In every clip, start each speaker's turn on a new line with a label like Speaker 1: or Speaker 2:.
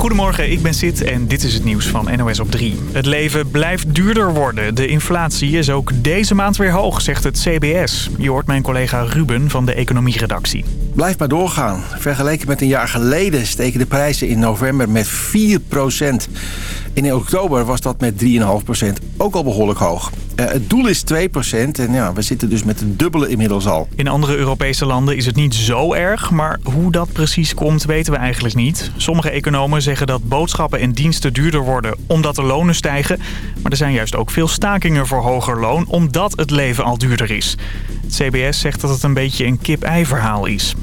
Speaker 1: Goedemorgen, ik ben Sid en dit is het nieuws van NOS op 3. Het leven blijft duurder worden. De inflatie is ook deze maand weer hoog, zegt het CBS. Je hoort mijn collega Ruben van de economieredactie.
Speaker 2: Blijf maar doorgaan. Vergeleken met een jaar geleden steken de prijzen in november met 4% In oktober was dat met 3,5% ook al behoorlijk hoog. Uh, het doel is 2% en ja, we zitten dus met een dubbele inmiddels al.
Speaker 1: In andere Europese landen is het niet zo erg, maar hoe dat precies komt weten we eigenlijk niet. Sommige economen zeggen dat boodschappen en diensten duurder worden omdat de lonen stijgen. Maar er zijn juist ook veel stakingen voor hoger loon omdat het leven al duurder is. Het CBS zegt dat het een beetje een kip-ei verhaal is.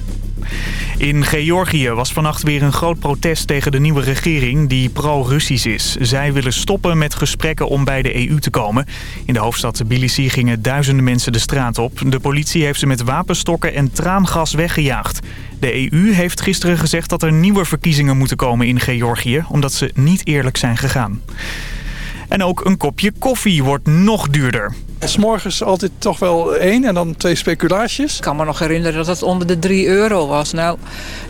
Speaker 1: In Georgië was vannacht weer een groot protest tegen de nieuwe regering die pro-Russisch is. Zij willen stoppen met gesprekken om bij de EU te komen. In de hoofdstad Tbilisi gingen duizenden mensen de straat op. De politie heeft ze met wapenstokken en traangas weggejaagd. De EU heeft gisteren gezegd dat er nieuwe verkiezingen moeten komen in Georgië... omdat ze niet eerlijk zijn gegaan. En ook een kopje koffie wordt nog duurder.
Speaker 3: S'morgens altijd toch wel één en dan twee speculaasjes.
Speaker 4: Ik kan me nog herinneren dat het onder de 3 euro was. Nou,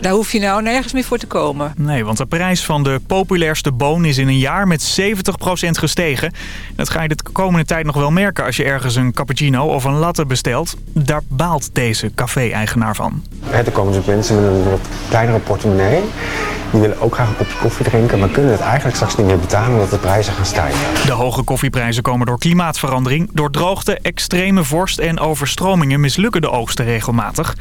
Speaker 4: daar hoef je nou nergens meer voor te komen.
Speaker 1: Nee, want de prijs van de populairste boon is in een jaar met 70% gestegen. Dat ga je de komende tijd nog wel merken als je ergens een cappuccino of een latte bestelt. Daar baalt deze café-eigenaar van.
Speaker 5: Er komen dus mensen met een wat kleinere portemonnee. Die willen ook graag een kopje koffie drinken, maar kunnen het eigenlijk straks niet meer betalen omdat de prijzen gaan stijgen.
Speaker 1: De hoge koffieprijzen komen door klimaatverandering, door droogte, extreme vorst en overstromingen mislukken de oogsten regelmatig.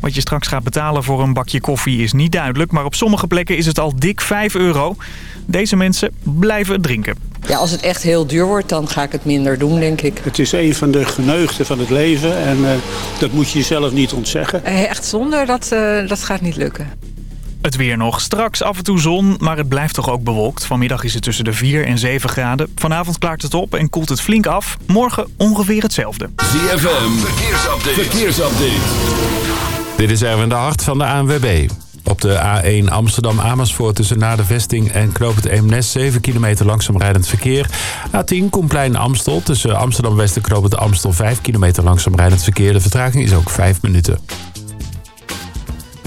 Speaker 1: Wat je straks gaat betalen voor een bakje koffie is niet duidelijk, maar op sommige plekken is het al dik 5 euro. Deze mensen blijven drinken.
Speaker 4: Ja, als het echt heel duur wordt, dan ga ik het minder doen, denk ik.
Speaker 6: Het is een van de geneugden van het leven en uh, dat moet je jezelf niet ontzeggen.
Speaker 4: Eh, echt zonder, dat, uh, dat gaat niet lukken.
Speaker 1: Het weer nog. Straks af en toe zon, maar het blijft toch ook bewolkt. Vanmiddag is het tussen de 4 en 7 graden. Vanavond klaart het op en koelt het flink af. Morgen ongeveer hetzelfde.
Speaker 7: ZFM, verkeersupdate. verkeersupdate.
Speaker 8: Dit is Erwin de Hart van de ANWB. Op de A1 Amsterdam-Amersfoort tussen na de vesting en Knoop het Eemnes 7 kilometer langzaam rijdend verkeer. A10 Koenplein Amstel tussen Amsterdam-West en Knoop het Amstel 5 kilometer langzaam rijdend verkeer. De vertraging is ook 5 minuten.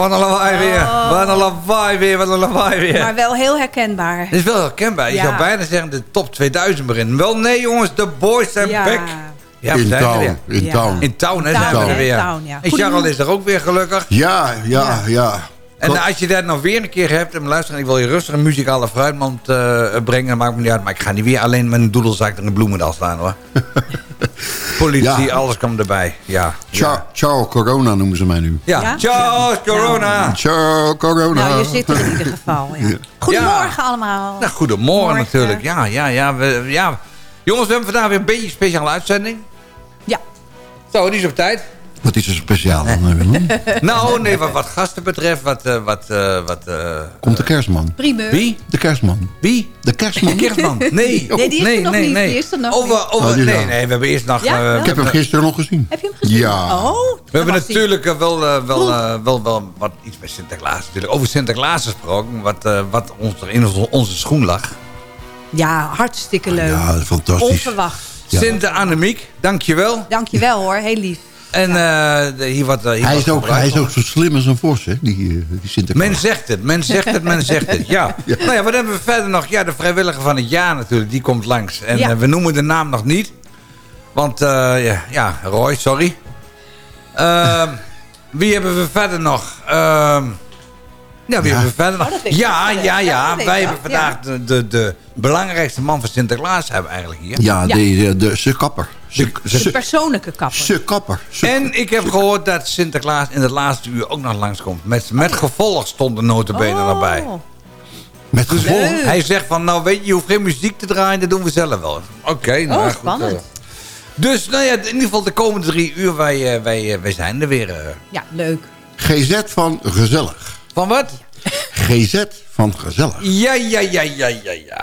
Speaker 9: Wat een lawaai weer.
Speaker 10: Oh.
Speaker 9: Wat een lawaai weer, wat een lawaai weer.
Speaker 10: Maar wel heel herkenbaar.
Speaker 9: Het is wel herkenbaar. Je
Speaker 10: Ja.
Speaker 9: zou bijna zeggen de top 2000 beginnen. Wel nee jongens, de boys zijn
Speaker 10: Ja.
Speaker 9: back. Ja,
Speaker 11: In town,
Speaker 9: weer.
Speaker 11: in
Speaker 10: Ja.
Speaker 11: town.
Speaker 9: In town, hè,
Speaker 10: Town,
Speaker 9: zijn we er weer.
Speaker 10: town, ja.
Speaker 9: En Charles is er ook weer gelukkig.
Speaker 11: Ja, ja, ja.
Speaker 9: En als je dat nog weer een keer hebt, en luister, ik wil je rustig een muzikale fruitmand eh, brengen, maakt me niet uit. Maar ik ga niet weer alleen met een doedelzak en een bloemendaal staan hoor. Politie,
Speaker 11: Ja.
Speaker 9: alles komt erbij. Ja.
Speaker 11: Ciao, ciao corona noemen ze mij nu.
Speaker 9: Ja,
Speaker 10: Ja?
Speaker 9: ciao corona.
Speaker 11: Ciao corona.
Speaker 10: Nou, je zit er in ieder geval. Ja. Goedemorgen allemaal.
Speaker 9: Nou, goedemorgen
Speaker 10: Morgen.
Speaker 9: natuurlijk. Ja, ja, ja, we, ja. Jongens, we hebben vandaag weer een beetje een speciale uitzending.
Speaker 10: Ja.
Speaker 9: Zo, die is op tijd.
Speaker 11: Wat is er speciaal aan, eh, Willem?
Speaker 9: nou, nee, wat, wat gasten betreft, wat... eh, wat, eh, wat eh,
Speaker 11: Komt de kerstman.
Speaker 10: Primeur.
Speaker 9: wie?
Speaker 11: De kerstman.
Speaker 9: Wie?
Speaker 11: De kerstman.
Speaker 9: Kerstman. Nee.
Speaker 10: Nee, die is er
Speaker 9: nee,
Speaker 10: nog
Speaker 9: nee,
Speaker 10: niet.
Speaker 9: nee.
Speaker 10: Die is er nog
Speaker 9: over,
Speaker 10: niet.
Speaker 9: over,
Speaker 11: Oh, die
Speaker 9: nee,
Speaker 11: wel.
Speaker 9: nee, we hebben eerst nog...
Speaker 10: Ja,
Speaker 9: eh,
Speaker 10: wel.
Speaker 11: Ik heb hem gisteren nog gezien.
Speaker 10: Heb je hem gezien?
Speaker 11: Ja.
Speaker 10: Oh,
Speaker 9: we hebben natuurlijk wel, wel, wel, wel wat iets met Sinterklaas natuurlijk. Over Sinterklaas gesproken, wat, eh, wat ons er in onze, onze schoen lag.
Speaker 10: Ja, hartstikke leuk.
Speaker 11: Ja, fantastisch.
Speaker 10: Onverwacht.
Speaker 11: Ja.
Speaker 9: Sint Annemiek, dankjewel.
Speaker 10: Dankjewel hoor, heel lief.
Speaker 9: En eh, de- hier wat... eh, hier
Speaker 11: Hij is, ook, hij is ook zo slim als een vos, hè? Die, eh, die Sinterklaas.
Speaker 9: Men zegt het, men zegt het, men zegt het. Ja. Nou ja, wat hebben we verder nog? Ja, de vrijwilliger van het jaar natuurlijk, die komt langs. En
Speaker 10: Ja.
Speaker 9: we noemen de naam nog niet. Want, eh, ja, ja, Roy, sorry. Ehm, wie hebben we verder nog? Ehm, ja, wie
Speaker 11: Ja.
Speaker 9: hebben we verder nog?
Speaker 10: Oh,
Speaker 9: ja, ja,
Speaker 10: Ja,
Speaker 9: Wij hebben vandaag de, de, de belangrijkste man van Sinterklaas hebben eigenlijk hier.
Speaker 11: Ja,
Speaker 10: Ja.
Speaker 11: De, de, de, kapper.
Speaker 10: De
Speaker 11: ze,
Speaker 10: persoonlijke kapper.
Speaker 11: ze kapper. Ze-
Speaker 9: En ik heb gehoord dat Sinterklaas in het laatste uur ook nog langskomt. Met, met gevolg stond de notenbenen
Speaker 10: Oh.
Speaker 9: erbij.
Speaker 11: met
Speaker 9: Dus
Speaker 11: gevolg.
Speaker 9: hij zegt van, nou weet je, je hoeft geen muziek te draaien, dat doen we zelf wel. Oké, nou
Speaker 10: Oh,
Speaker 9: goed,
Speaker 10: spannend.
Speaker 9: eh. Dus nou ja, in ieder geval de komende drie uur, wij, eh, wij, eh, wij zijn er weer. eh.
Speaker 10: Ja, leuk.
Speaker 11: GZ van gezellig.
Speaker 9: Van wat?
Speaker 11: GZ van gezellig.
Speaker 9: Ja, ja, ja, ja, ja, ja.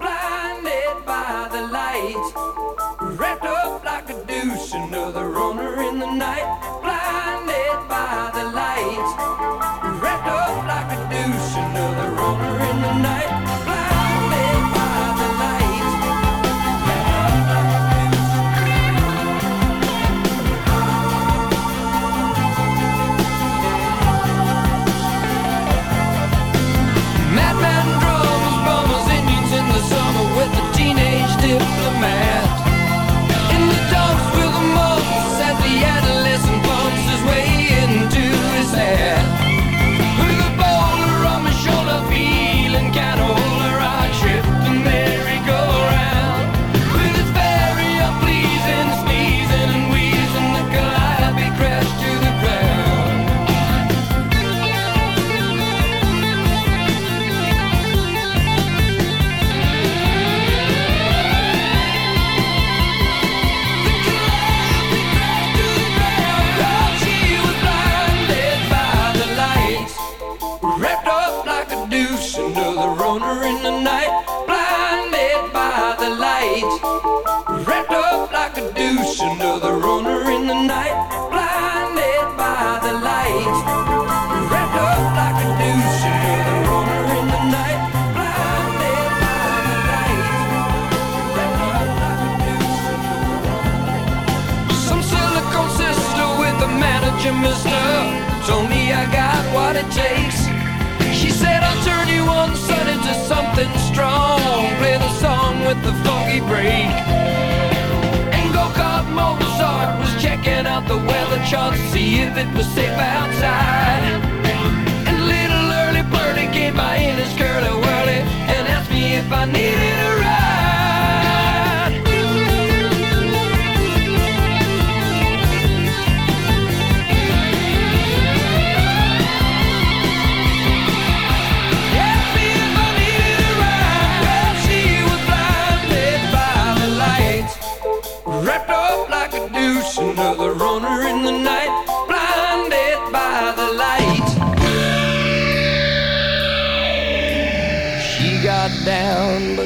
Speaker 12: blinded by the light, wrapped up like a douche, another runner in the night. Blinded by the light, wrapped up like a douche, another runner in the night.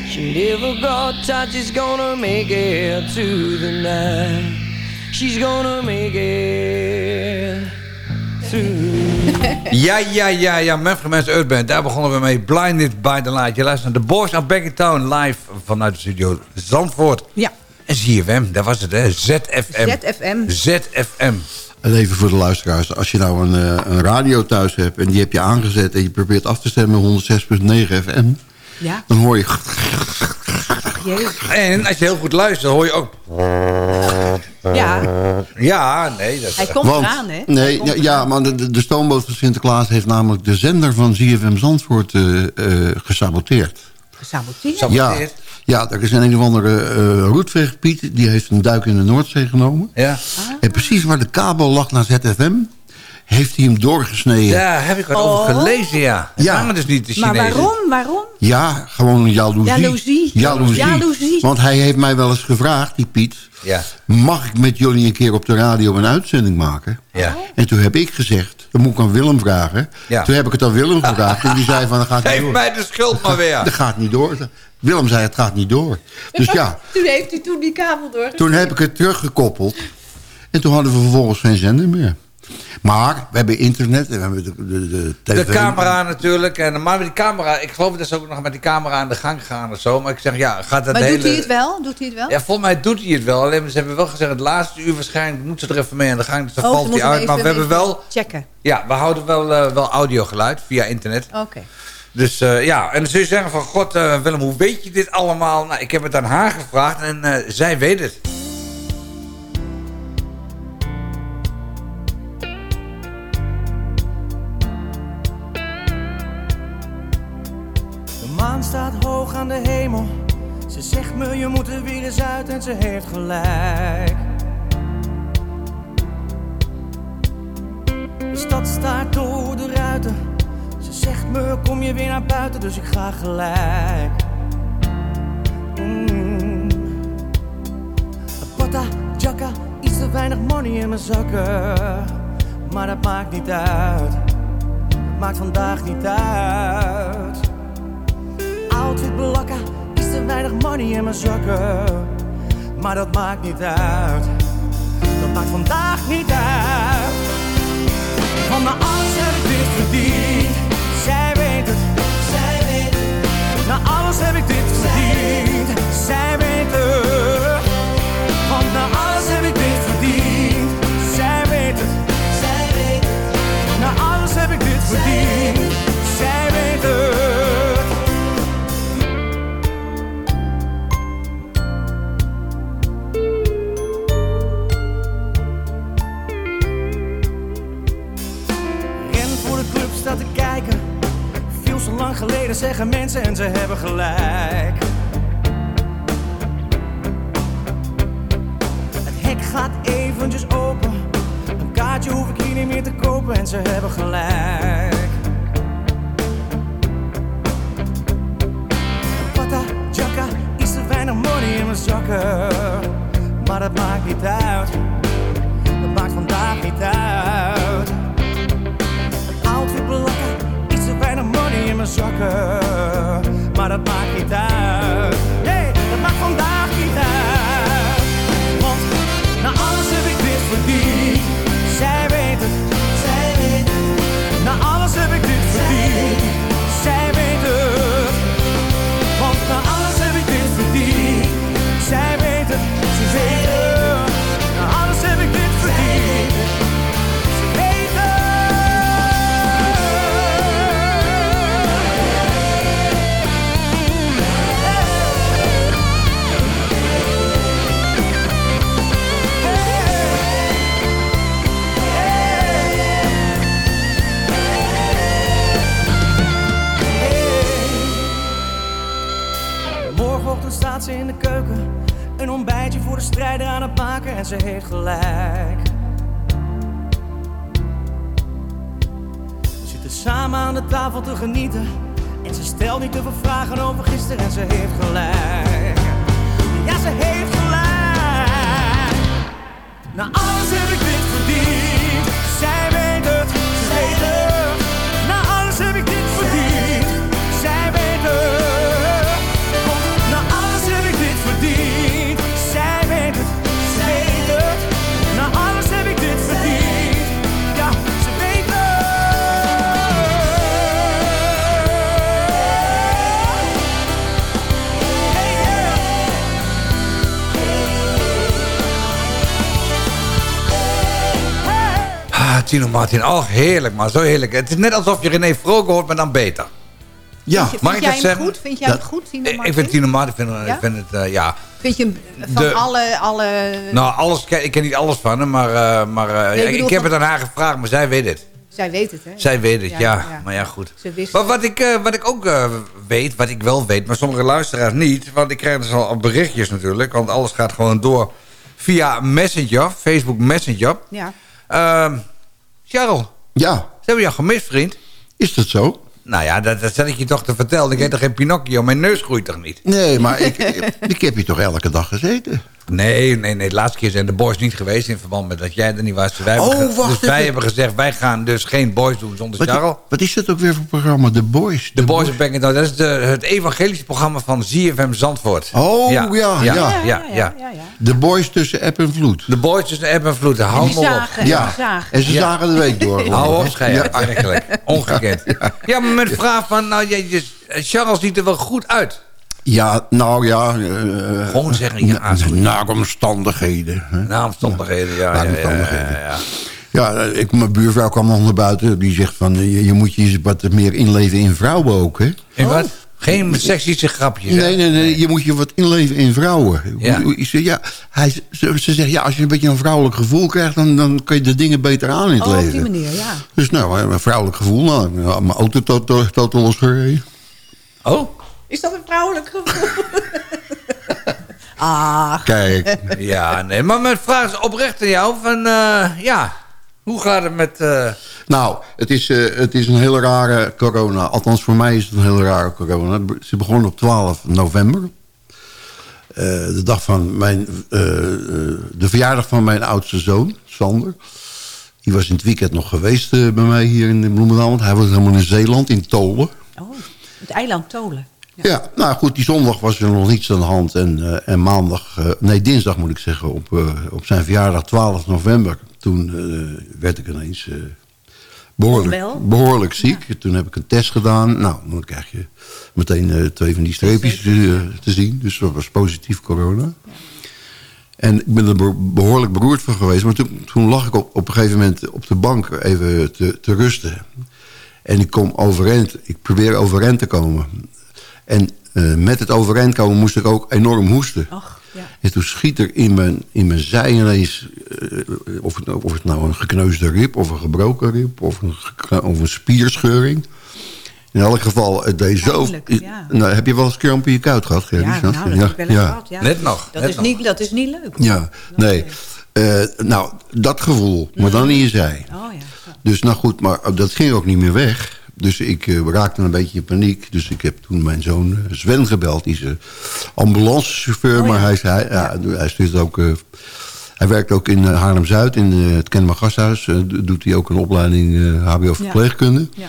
Speaker 12: But she never got tight. She's gonna make it to the night. She's gonna make it through.
Speaker 9: Ja, ja, ja, ja. Memphis Man's Earth Band. Daar begonnen we mee. Blinded by the Light. Je luistert naar The Boys of Back in Town. Live vanuit de studio Zandvoort.
Speaker 10: Ja.
Speaker 9: En ZFM, daar was het hè. ZFM.
Speaker 10: ZFM.
Speaker 9: ZFM.
Speaker 11: En even voor de luisteraars. Als je nou een, eh, een radio thuis hebt en die heb je aangezet... en je probeert af te stemmen 106.9 FM...
Speaker 10: Ja.
Speaker 11: dan hoor je...
Speaker 9: En als je heel goed luistert, hoor je ook...
Speaker 10: Ja.
Speaker 9: Ja, nee. Dat...
Speaker 10: Hij komt eraan, hè?
Speaker 11: Nee, ja, ja, maar de, de stoomboot van Sinterklaas heeft namelijk de zender van ZFM Zandvoort eh, eh, gesaboteerd.
Speaker 10: Gesaboteerd?
Speaker 11: Ja, ja, er is een een of andere eh roetveeg Piet, die heeft een duik in de Noordzee genomen.
Speaker 9: Ja.
Speaker 11: En precies waar de kabel lag naar ZFM, heeft hij hem doorgesneden.
Speaker 9: Daar heb ik wat over gelezen, ja. Het
Speaker 11: Ja.
Speaker 9: dus niet de
Speaker 10: Maar
Speaker 9: Chinezen.
Speaker 10: waarom? Waarom?
Speaker 11: Ja, gewoon jaloezie.
Speaker 10: Jaloezie.
Speaker 11: Jaloezie.
Speaker 10: Jaloezie.
Speaker 11: Want hij heeft mij wel eens gevraagd, die Piet...
Speaker 9: Ja.
Speaker 11: mag ik met jullie een keer op de radio een uitzending maken?
Speaker 9: Ja.
Speaker 11: En toen heb ik gezegd, dan moet ik aan Willem vragen.
Speaker 9: Ja.
Speaker 11: Toen heb ik het aan Willem gevraagd en die zei van, dat gaat niet
Speaker 9: Geef
Speaker 11: door.
Speaker 9: mij de schuld maar weer.
Speaker 11: Dat gaat niet door. Willem zei, het gaat niet door. Dus ja,
Speaker 10: Toen heeft hij toen die kabel door.
Speaker 11: toen heb ik het teruggekoppeld. En toen hadden we vervolgens geen zender meer. Maar we hebben internet en we hebben de, de, de
Speaker 9: camera natuurlijk. En, maar met die camera, ik geloof dat ze ook nog met die camera aan de gang gegaan of zo. Maar ik zeg, ja, gaat dat
Speaker 10: Maar
Speaker 9: de
Speaker 10: doet
Speaker 9: hele...
Speaker 10: hij het wel? Doet hij het wel?
Speaker 9: Ja, volgens mij doet hij het wel. Alleen ze hebben wel gezegd, het laatste uur waarschijnlijk moeten ze er even mee aan de gang. Dus dan
Speaker 10: Oh,
Speaker 9: valt hij uit. Maar we hebben wel,
Speaker 10: Checken.
Speaker 9: ja, we houden wel, eh, wel audiogeluid via internet.
Speaker 10: Oké.
Speaker 9: Dus eh, ja, en dan zul je zeggen van, god eh, Willem, hoe weet je dit allemaal? Nou, ik heb het aan haar gevraagd en eh, zij weet het.
Speaker 12: Aan de hemel. Ze zegt me je moet er weer eens uit en ze heeft gelijk. We
Speaker 13: stad staart door de ruiten. Ze zegt me, kom je weer naar buiten, dus ik ga gelijk. Mm. Pata, jacka, iets te weinig money in mijn zakken. Maar dat maakt niet uit. Maakt vandaag niet uit. Outfit blakka, iets te weinig money in mijn zakken. Maar dat maakt niet uit. Dat maakt vandaag niet uit. Van mijn alles heb ik dit verdiend. Zij weet het. Zij weet het. Na alles heb ik dit verdiend. Zij weet het. Want na alles heb ik dit verdiend. Zij weet het. Zij weet het. Na alles heb ik dit verdiend. Lang geleden zeggen mensen en ze hebben gelijk. Het hek gaat eventjes open. Een kaartje hoef ik hier niet meer te kopen en ze hebben gelijk. Pata, jacka, iets te weinig money in mijn zakken. Maar dat maakt niet uit. Maar strijder aan het maken en ze heeft gelijk. We zitten samen aan de tafel te genieten. En ze stelt niet te veel vragen over gisteren en ze heeft gelijk. Ja, ze heeft gelijk. Na alles heb ik dit verdiend. Zij weet het, ze weet het. Tino Martin, oh heerlijk man, zo heerlijk. Het is net alsof je René Vroger hoort, maar dan beter.
Speaker 11: Ja,
Speaker 10: Vind,
Speaker 9: Mag ik
Speaker 10: jij hem
Speaker 9: zeggen?
Speaker 10: goed? Vind jij hem goed, Tino
Speaker 9: Ik- Ik
Speaker 10: Martin?
Speaker 9: vind Tino Martin, vind,
Speaker 10: Ja?
Speaker 9: ik vind het, eh, ja.
Speaker 10: Vind je hem van
Speaker 9: De-
Speaker 10: alle... alle
Speaker 9: Nou, alles, ik ken niet alles van hem, maar, eh, maar eh,
Speaker 10: Nee, ik
Speaker 9: ja,
Speaker 10: bedoel
Speaker 9: ik heb
Speaker 10: van-
Speaker 9: het aan haar gevraagd, maar zij weet het.
Speaker 10: zij weet het, hè?
Speaker 9: Zij weet het, ja. Maar ja, goed.
Speaker 10: Ze wist
Speaker 9: Maar wat ik, eh, wat ik ook eh, weet, wat ik wel weet, maar sommige luisteraars niet... want ik krijg dus al berichtjes natuurlijk... want alles gaat gewoon door via Messenger, Facebook Messenger.
Speaker 10: Ja.
Speaker 9: Charles,
Speaker 11: Ja,
Speaker 9: ze hebben jou gemist, vriend.
Speaker 11: is dat zo?
Speaker 9: Nou ja, dat, dat zat ik je toch te vertellen. Ik heet toch geen Pinocchio, mijn neus groeit toch niet?
Speaker 11: Nee, maar ik, ik, ik heb hier toch elke dag gezeten?
Speaker 9: Nee, nee, nee. De laatste keer zijn de boys niet geweest... in verband met dat jij er niet was. Wij
Speaker 11: Oh,
Speaker 9: hebben
Speaker 11: wacht
Speaker 9: dus wij
Speaker 11: even.
Speaker 9: hebben gezegd, wij gaan dus geen boys doen zonder
Speaker 11: Wat,
Speaker 9: Charles.
Speaker 11: wat is dat ook weer voor programma? The Boys?
Speaker 9: De Boys of Back Dat is de, het evangelische programma van ZFM Zandvoort.
Speaker 11: Oh, ja, ja.
Speaker 9: ja, ja, ja.
Speaker 11: The Boys tussen app en vloed.
Speaker 9: De Boys tussen Ebb en Vloed. Hou me op.
Speaker 11: Ja,
Speaker 10: zagen.
Speaker 11: en ze
Speaker 9: Ja.
Speaker 11: zagen de week door.
Speaker 9: Hou op,
Speaker 11: Ja.
Speaker 9: schijf. Ongekend. Ja, maar met de vraag van... Nou, je, je- Charles ziet er wel goed uit.
Speaker 11: Ja, nou ja. eh,
Speaker 9: Gewoon zeggen, ja.
Speaker 11: Naar omstandigheden. hè.
Speaker 9: Na omstandigheden, ja.
Speaker 11: Naar
Speaker 9: ja, ja,
Speaker 11: omstandigheden.
Speaker 9: ja, ja.
Speaker 11: Ja, ik, mijn buurvrouw kwam nog naar buiten. Die zegt van, je, je moet je wat meer inleven in vrouwen ook, hè?
Speaker 9: En wat? Geen seksische grapjes.
Speaker 11: Nee, nee, nee, je moet je wat inleven in vrouwen.
Speaker 9: Ja.
Speaker 11: Ja, hij, ze, ze zegt, ja, als je een beetje een vrouwelijk gevoel krijgt... dan, dan kun je de dingen beter aan in het
Speaker 10: Oh, op die manier, ja.
Speaker 11: Dus nou, een vrouwelijk gevoel, nou, mijn auto tot, tot, tot losgereden.
Speaker 9: Oh?
Speaker 10: Is dat een vrouwelijk gevoel? ah.
Speaker 11: Kijk,
Speaker 9: Ja, nee. Maar mijn vraag is oprecht aan jou. Van, eh, ja, hoe gaat het met... eh,
Speaker 11: Nou, het is, eh, het is een hele rare corona. Althans, voor mij is het een hele rare corona. Ze begon op 12 november. Eh, de dag van mijn... de verjaardag van mijn oudste zoon, Sander. Die was in het weekend nog geweest bij mij hier in Bloemendaal. Want hij was helemaal in Zeeland, in Tolen.
Speaker 10: Oh, het eiland Tolen.
Speaker 11: Ja. nou goed, die zondag was er nog niets aan de hand. En, eh, en maandag, eh, nee dinsdag moet ik zeggen, op, eh, op zijn verjaardag 12 november... toen werd ik ineens eh, behoorlijk, behoorlijk ziek. Toen heb ik een test gedaan. Nou, dan krijg je meteen twee van die streepjes te zien. Dus dat was positief corona. En ik ben er be- behoorlijk beroerd van geweest. Maar toen, toen lag ik op, op een gegeven moment op de bank even te, te rusten. En ik kom overeind. Ik probeer overeind te komen. En eh, met het overeind komen moest ik ook enorm hoesten. En toen schiet er in mijn, in mijn zij ineens... eh, of, het, of het nou een gekneusde rib of een gebroken rib... of een, gekne- of een spierscheuring... In elk geval, het deed zo...
Speaker 10: Ja.
Speaker 11: Nou, heb je wel eens kramp in je kuit gehad, Gerry?
Speaker 10: Ja, nou, dat heb ik wel gehad. Ja.
Speaker 9: Net nog,
Speaker 10: Dat,
Speaker 9: net
Speaker 10: is
Speaker 9: nog.
Speaker 10: Niet, dat is niet leuk.
Speaker 11: Ja, nee. Eh, nou, dat gevoel, maar dan in je zij.
Speaker 10: Oh ja.
Speaker 11: Dus nou goed, maar dat ging ook niet meer weg. Dus ik eh, raakte een beetje in paniek. Dus ik heb toen mijn zoon eh, Sven gebeld. Die is een ambulancechauffeur, maar hij, is- hij, ja, hij stuurt ook... eh, hij werkt ook in eh, Haarlem-Zuid, in eh, het Kennemer Gasthuis. Eh, do- doet hij ook een opleiding eh, HBO-verpleegkunde.
Speaker 10: Ja.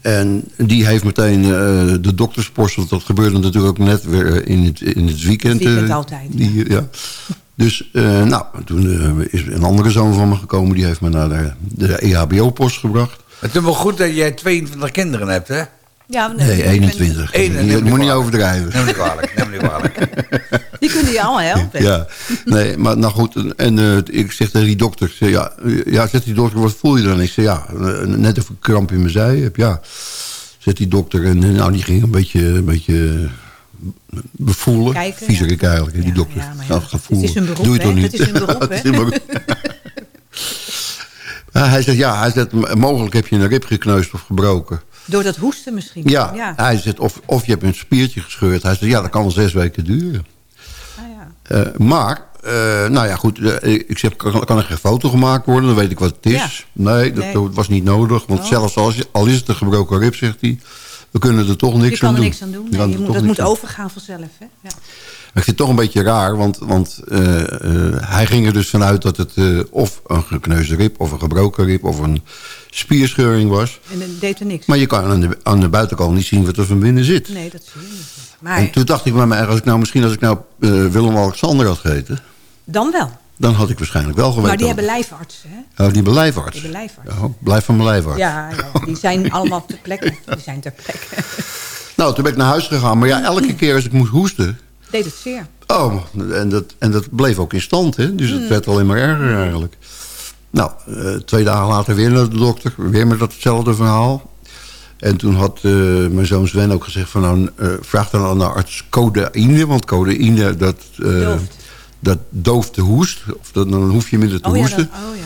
Speaker 11: En die heeft meteen eh, de dokterspost, want dat gebeurde natuurlijk ook net weer eh, in het, in het weekend.
Speaker 10: Het
Speaker 11: eh,
Speaker 10: altijd,
Speaker 11: Die, ja. Dus eh, nou, toen eh, is een andere zoon van me gekomen. Die heeft me naar de, de EHBO-post gebracht.
Speaker 9: Het is wel goed dat jij 22 kinderen hebt, hè?
Speaker 10: Ja,
Speaker 11: Nee, 21.
Speaker 9: Eén,
Speaker 11: Je
Speaker 9: neem me
Speaker 11: moet niet overdrijven.
Speaker 9: Neem me niet kwalijk, neem me niet kwalijk.
Speaker 10: Die kunnen je allemaal helpen.
Speaker 11: Ja, nee, maar nou goed. En, eh, ik zeg tegen die dokter, ik zeg, ja, ja, zegt die dokter, wat voel je dan? Ik zeg, ja, eh, net even kramp in mijn zij heb, ja. Zegt die dokter, en eh, nou, die ging een beetje, een beetje bevoelen.
Speaker 10: Kijken,
Speaker 11: Viezerik eigenlijk, die dokter.
Speaker 10: ja,
Speaker 11: Nou, gevoel.
Speaker 10: het is een beroep,
Speaker 11: Doe je toch niet?
Speaker 10: Het is een beroep,
Speaker 11: Het is
Speaker 10: hè?
Speaker 11: Ja, hij zegt, ja, hij zegt, m- mogelijk heb je een rib gekneusd of gebroken.
Speaker 10: Door dat hoesten misschien.
Speaker 11: Ja, hij zegt, of, of je hebt een spiertje gescheurd. Hij zegt, ja, dat kan wel zes weken duren.
Speaker 10: Ah,
Speaker 11: Eh, maar, eh, nou ja, goed. eh, ik zeg, kan, kan er geen foto gemaakt worden? Dan weet ik wat het is.
Speaker 10: Ja.
Speaker 11: Nee, dat,
Speaker 10: Nee.
Speaker 11: dat was niet nodig. Want
Speaker 10: Oh.
Speaker 11: zelfs als, je- al is het een gebroken rib, zegt hij... we kunnen er toch niks
Speaker 10: je kan
Speaker 11: aan
Speaker 10: er
Speaker 11: doen.
Speaker 10: niks aan doen.
Speaker 11: Je kan er
Speaker 10: moet,
Speaker 11: toch
Speaker 10: dat
Speaker 11: niks
Speaker 10: moet
Speaker 11: aan-
Speaker 10: overgaan vanzelf. Hè? Ja.
Speaker 11: Ik vind het toch een beetje raar, want, want eh, eh, hij ging er dus vanuit dat het eh, of een gekneusde rib, of een gebroken rib, of een spierscheuring was.
Speaker 10: En dat deed er niks.
Speaker 11: Maar je kan aan de, aan de buitenkant niet zien wat er van binnen zit.
Speaker 10: Nee, dat zie je niet. Maar
Speaker 11: En toen dacht ik bij mij, als ik nou, misschien als ik nou Willem-Alexander had gegeten,
Speaker 10: dan wel.
Speaker 11: dan had ik waarschijnlijk wel geweten.
Speaker 10: Maar die hebben lijfartsen. Hè?
Speaker 11: Oh, die belijfarts.
Speaker 10: Die hebben lijfarts.
Speaker 11: Oh, blijf van mijn lijfarts.
Speaker 10: Ja, ja, die zijn allemaal ter plekke. Die zijn ter plekke.
Speaker 11: Nou, toen ben ik naar huis gegaan. Maar ja, elke keer als ik moest hoesten...
Speaker 10: Deed het zeer.
Speaker 11: Oh, en dat, en dat bleef ook in stand, hè. Dus het
Speaker 10: Mm.
Speaker 11: werd alleen maar erger eigenlijk. Nou, eh, twee dagen later weer naar de dokter. Weer met datzelfde verhaal. En toen had eh, mijn zoon Sven ook gezegd van... Nou, eh, vraag dan aan de arts codeïne. Want codeïne, dat, eh,
Speaker 10: Dooft.
Speaker 11: dat dooft de hoest. Of dat, dan hoef je minder te
Speaker 10: Oh ja,
Speaker 11: hoesten.
Speaker 10: dat, oh ja.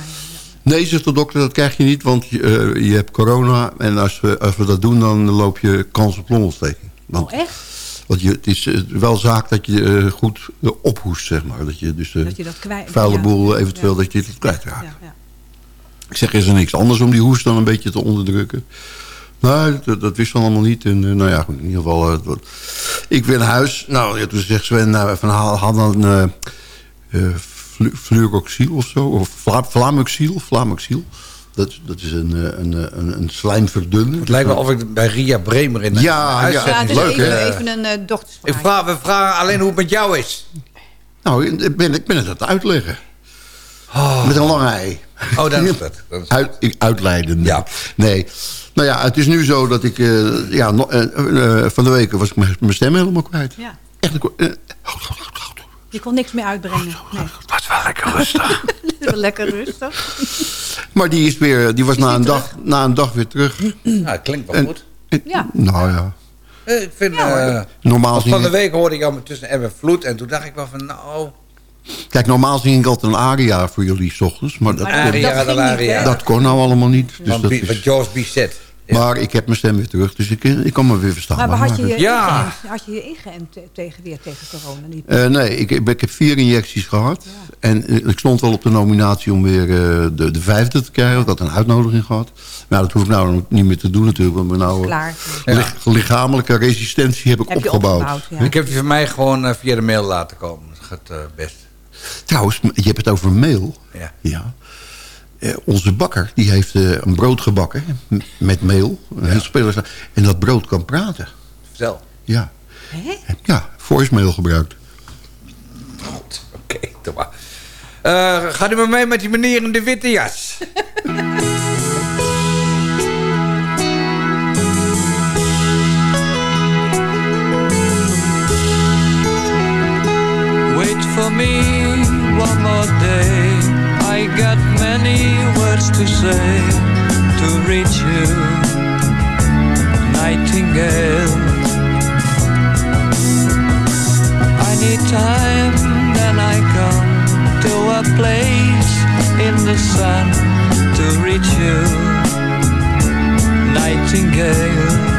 Speaker 11: Nee, zegt de dokter, dat krijg je niet, want je, je hebt corona. En als we, als we dat doen, dan loop je kans op longontsteking. Want,
Speaker 10: Oh, echt?
Speaker 11: Want je, het is eh, wel zaak dat je eh, goed eh, ophoest, zeg maar. Dat je dus de
Speaker 10: Dat je dat kwijt-
Speaker 11: vuile boel eventueel, dat je het kwijtraakt.
Speaker 10: Ja, ja.
Speaker 11: Ik zeg, is er niks anders om die hoest dan een beetje te onderdrukken? Nee, dat, dat wist dan allemaal niet. En, nou ja, goed, in ieder geval... wat- ik naar huis. Nou, ja, toen zegt Sven, nou, van, haal dan fluoroxyl of zo. Of. Dat, dat is een, eh, een, eh, een, een slijmverdunner.
Speaker 9: Het lijkt wel of ik bij Ria Bremer in de
Speaker 11: Ja, ja,
Speaker 10: het is
Speaker 11: leuk,
Speaker 10: even, even een uh, dokterspraak.
Speaker 9: Ik vraag, we vragen alleen hoe het met jou is.
Speaker 11: Nou, ik ben, ik ben het aan het uitleggen. Met een lange ei.
Speaker 9: Oh, dat is het. Dat is
Speaker 11: Uit, ik, uitleiden.
Speaker 9: Ja.
Speaker 11: Nee. Nou ja, het is nu zo dat ik... eh, ja, no- van de week was ik mijn stem helemaal kwijt.
Speaker 10: Ja.
Speaker 11: Echt,
Speaker 10: Je kon niks meer uitbrengen. Nee.
Speaker 11: was wel lekker rustig.
Speaker 10: Wel lekker rustig.
Speaker 11: maar die, is weer, die was na een, dag, na een dag weer terug.
Speaker 9: Nou, klinkt wel
Speaker 11: En-
Speaker 9: goed.
Speaker 10: Ja.
Speaker 11: Nou ja.
Speaker 9: Eh, Ik vind...
Speaker 10: Ja,
Speaker 9: eh,
Speaker 11: Normaal
Speaker 9: van de week hoorde ik jou tussen eb en vloed. En toen dacht ik wel van, nou...
Speaker 11: kijk, normaal zing ik altijd een aria voor jullie 's ochtends. Maar dat,
Speaker 10: Maar
Speaker 11: kon,
Speaker 9: Aria
Speaker 10: dat
Speaker 9: Aria.
Speaker 11: kon nou allemaal niet. Dus
Speaker 9: Van,
Speaker 11: dat is, Maar ik heb mijn stem weer terug, dus ik, ik kan me weer verstaan.
Speaker 10: Maar had je je,
Speaker 11: Ja.
Speaker 10: ingeënt, had je je ingeënt te- tegen, weer tegen corona? Niet?
Speaker 11: Eh, nee, ik, ik, ik heb vier injecties gehad. En eh, ik stond wel op de nominatie om weer eh, de, de vijfde te krijgen. Ik had een uitnodiging gehad. Maar dat hoef ik nou niet meer te doen natuurlijk. Want ben nou, lichamelijke resistentie heb ik
Speaker 10: Heb
Speaker 11: opgebouwd.
Speaker 10: opgebouwd, ja.
Speaker 9: Ik heb die van mij gewoon via de mail laten komen. Dat gaat eh, best.
Speaker 11: Trouwens, je hebt het over meel.
Speaker 9: Ja.
Speaker 11: Ja. Eh, onze bakker die heeft eh, een brood gebakken met meel. Spelers, en dat brood kan praten.
Speaker 9: Vertel.
Speaker 11: Ja,
Speaker 10: Hè?
Speaker 11: ja voicemail gebruikt.
Speaker 9: Oké, doe maar. Eh, gaat u maar mee met die meneer in de witte jas?
Speaker 12: Wait for me one more day. Got many words to say to reach you, Nightingale. I need time, then I come to a place in the sun to reach you, Nightingale.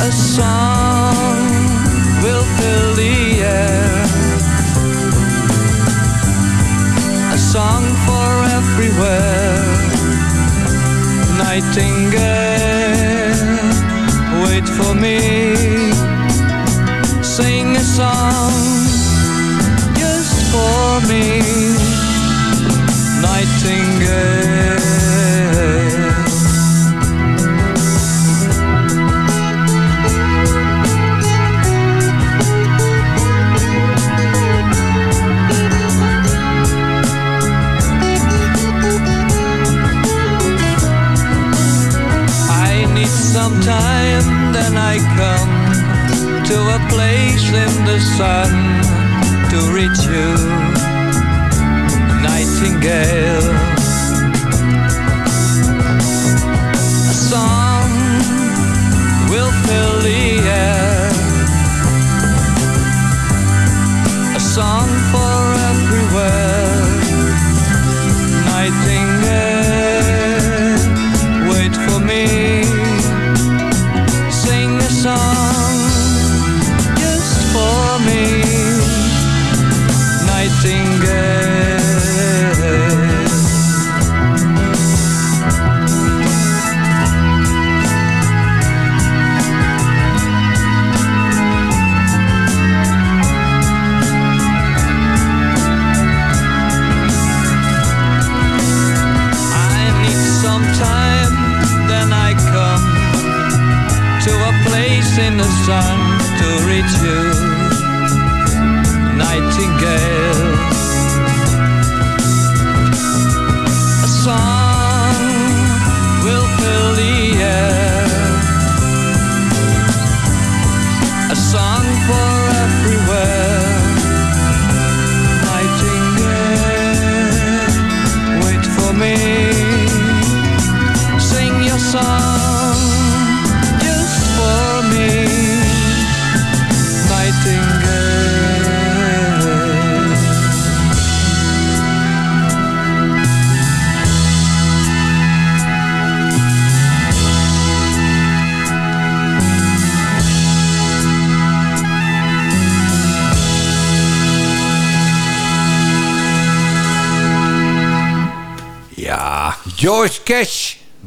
Speaker 12: A song song for everywhere. Nightingale, wait for me. Sing a song just for me. To a place in the sun to reach you, Nightingale.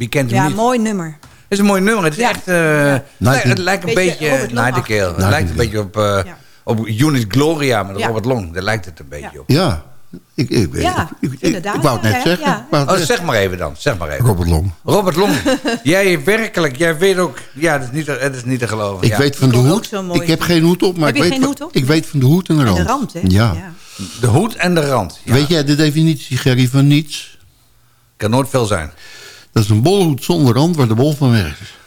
Speaker 9: Wie kent hem
Speaker 10: Ja,
Speaker 9: niet?
Speaker 10: mooi nummer.
Speaker 9: Het is een mooi nummer. Het is
Speaker 10: Ja.
Speaker 9: echt... eh,
Speaker 11: Nighting-
Speaker 9: het lijkt een
Speaker 10: Beetje
Speaker 9: Nightingale. Het lijkt een beetje op, eh, op Unit Gloria met
Speaker 10: Ja.
Speaker 9: Robert Long. Daar lijkt het een beetje op.
Speaker 11: Ja, ik, ik, weet
Speaker 10: Ja,
Speaker 11: ik, ik,
Speaker 10: inderdaad,
Speaker 11: ik wou het net zeggen. het
Speaker 9: Oh, zeg maar even dan. Zeg maar even.
Speaker 11: Robert Long.
Speaker 9: Robert Long. jij werkelijk, jij weet ook... Ja, dat is niet, te- het is niet te geloven.
Speaker 11: Ik
Speaker 9: ja.
Speaker 11: weet van de hoed. Ik heb geen hoed op, maar
Speaker 10: Heb
Speaker 11: ik
Speaker 10: je
Speaker 11: weet,
Speaker 10: geen
Speaker 11: van-
Speaker 10: hoed op?
Speaker 11: ik weet van de hoed en de
Speaker 10: En
Speaker 11: rand.
Speaker 10: de rand, hè?
Speaker 11: Ja.
Speaker 9: De hoed en de rand. Ja.
Speaker 11: Weet jij de definitie, Gerry, van niets?
Speaker 9: Kan nooit veel zijn.
Speaker 11: Dat is een bolhoed zonder rand waar de bol van weg is.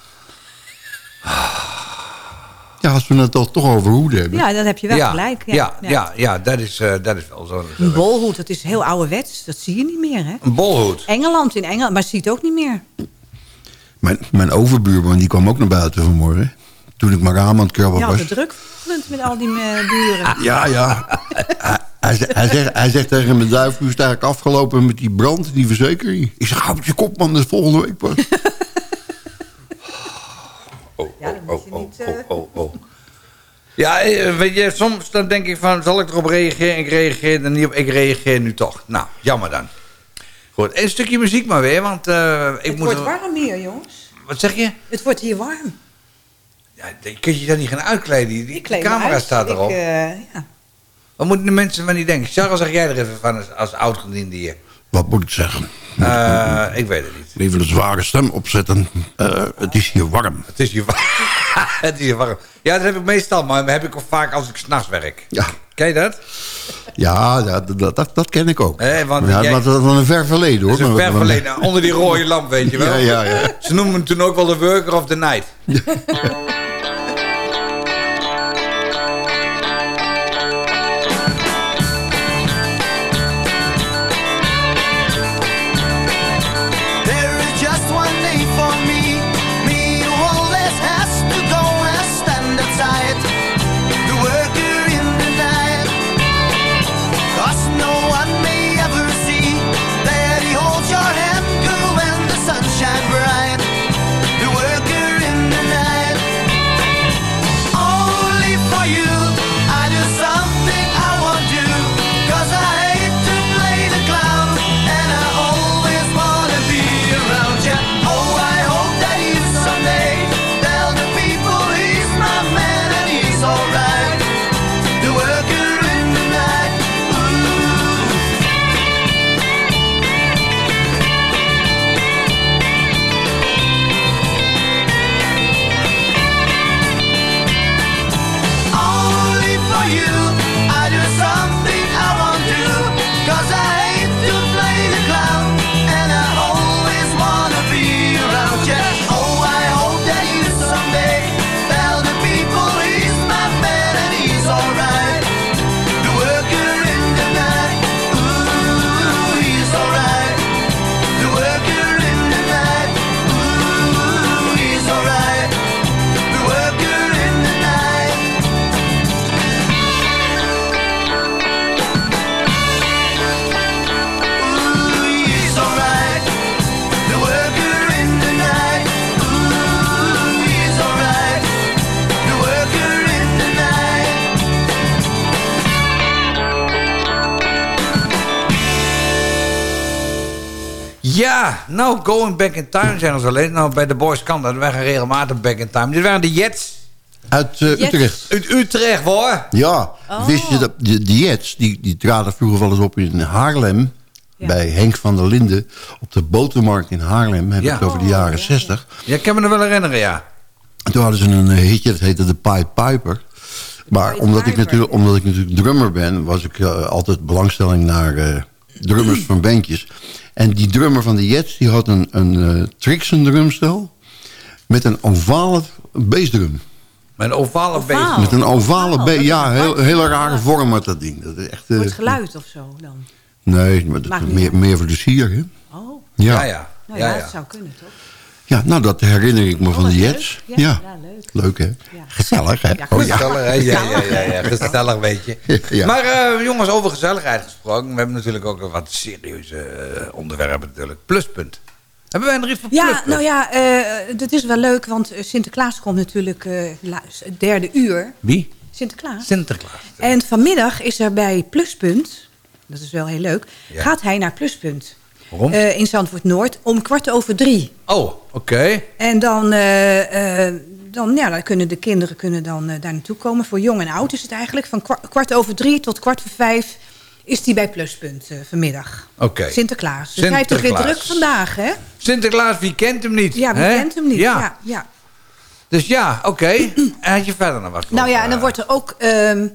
Speaker 11: Ja, als we het al toch over hoeden hebben.
Speaker 10: Ja, dan heb je wel
Speaker 9: ja,
Speaker 10: gelijk.
Speaker 9: Ja, ja, ja, dat, is, eh, dat is wel zo.
Speaker 10: Een bolhoed, dat is heel ouderwets. Dat zie je niet meer, hè?
Speaker 9: Een bolhoed.
Speaker 10: Engeland in Engeland, maar zie het ook niet meer.
Speaker 11: Mijn, mijn overbuurman die kwam ook naar buiten vanmorgen. Toen ik maar raam aan het krabben was.
Speaker 10: het druk Punt met al die eh, buren.
Speaker 11: Ja, ja. hij, zegt- hij, tegen mijn duif, u is het eigenlijk afgelopen met die brand, die verzekering. Ik zeg, hou op je kop man, dat is volgende week pas.
Speaker 10: Ja, dan moet je niet... eh,
Speaker 9: Oh, oh. Ja, eh, weet je, soms dan denk ik van, zal ik erop reageren? Ik reageer er niet op, ik reageer nu toch. Nou, jammer dan. Goed, een stukje muziek maar weer, want eh, ik
Speaker 10: het
Speaker 9: moet...
Speaker 10: wordt warm hier, jongens.
Speaker 9: Wat zeg je?
Speaker 10: Het wordt hier warm.
Speaker 9: Ja, kun je dat niet gaan uitkleden? Die,
Speaker 10: Ik
Speaker 9: camera
Speaker 10: uit.
Speaker 9: staat
Speaker 10: Ik,
Speaker 9: erop.
Speaker 10: eh, ja.
Speaker 9: Wat moeten de mensen van die denken? Charles, zeg jij er even van als, als oud-gediende hier.
Speaker 11: Wat moet ik zeggen?
Speaker 9: Eh, ik weet het niet.
Speaker 11: Even een zware stem opzetten. Eh, het is hier warm.
Speaker 9: Het is hier warm. het is hier warm. Ja, dat heb ik meestal, maar dat heb ik ook vaak als ik s'nachts werk.
Speaker 11: Ja.
Speaker 9: Ken je dat?
Speaker 11: Ja, ja, dat, dat, dat ken ik ook.
Speaker 9: Want
Speaker 11: ja,
Speaker 9: jij-
Speaker 11: dat is wel een ver verleden hoor.
Speaker 9: Een ver verleden. Onder die rode lamp, weet je wel.
Speaker 11: Ja, ja, ja.
Speaker 9: Ze noemen hem toen ook wel de worker of the night. nou, going back in time zijn ons alleen. Nou, bij de boys kan dat. Wij gaan regelmatig back in time. Dit waren de Jets.
Speaker 11: Uit eh, Utrecht.
Speaker 9: Uit Utrecht, hoor.
Speaker 11: Ja, wist je dat de, de Jets, die, die traden vroeger wel eens op in Haarlem... bij Henk van der Linden op de botermarkt in Haarlem. Heb ik
Speaker 9: Ja.
Speaker 11: het over de jaren 60.
Speaker 9: Ja, ik kan me nog wel herinneren, ja.
Speaker 11: En toen hadden ze een eh, hitje, dat heette de Pied Piper. Maar omdat ik, natuurlijk, omdat ik natuurlijk drummer ben... was ik eh, altijd belangstelling naar eh, drummers van bandjes. En die drummer van de Jets, die had een, een eh, Trixen drumstel... met een ovale bassdrum.
Speaker 9: Met een ovale beest.
Speaker 11: Met een ovale bass. Ja, heel, hele rare vorm had dat ding. Dat is echt, eh,
Speaker 10: Voor het geluid of zo dan.
Speaker 11: Nee, maar dat meer, meer voor de sier, hè?
Speaker 10: Oh.
Speaker 11: Ja.
Speaker 9: Ja, ja.
Speaker 10: Nou
Speaker 9: Ja,
Speaker 10: ja,
Speaker 9: ja.
Speaker 10: dat zou kunnen toch?
Speaker 11: Ja, nou, dat herinner ik me van de Jets.
Speaker 10: Ja,
Speaker 11: Ja,
Speaker 10: ja, leuk.
Speaker 11: leuk hè? Gezellig hè?
Speaker 10: Ja,
Speaker 11: Oh.
Speaker 9: Gezellig, hè? Ja, ja, ja, ja. Gezellig, weet je.
Speaker 11: Ja.
Speaker 9: Maar eh, jongens, over gezelligheid gesproken. We hebben natuurlijk ook wat serieuze eh, onderwerpen natuurlijk. Pluspunt. Hebben wij nog iets voor
Speaker 10: Ja,
Speaker 9: pluspunt?
Speaker 10: nou ja, eh dat is wel leuk, want Sinterklaas komt natuurlijk eh, het derde uur.
Speaker 9: Wie?
Speaker 10: Sinterklaas.
Speaker 9: Sinterklaas.
Speaker 10: En vanmiddag is er bij Pluspunt, dat is wel heel leuk,
Speaker 9: Ja.
Speaker 10: gaat hij naar Pluspunt.
Speaker 9: Waarom?
Speaker 10: Eh, in Zandvoort Noord om kwart over drie.
Speaker 9: Oh, oké.
Speaker 10: En dan, eh, eh, dan, ja, dan kunnen de kinderen kunnen dan, daar naartoe komen. Voor jong en oud is het eigenlijk. Van kwart, kwart over drie tot kwart voor vijf is die bij Pluspunt vanmiddag.
Speaker 9: Oké.
Speaker 10: Sinterklaas. Dus hij heeft het weer druk vandaag, hè?
Speaker 9: Sinterklaas, wie kent hem niet?
Speaker 10: Ja, wie
Speaker 9: hè?
Speaker 10: kent hem niet?
Speaker 9: Ja.
Speaker 10: Ja. Ja,
Speaker 9: Dus ja, oké. en had je verder nog wat?
Speaker 10: Nou ja, en dan wordt er ook ehm,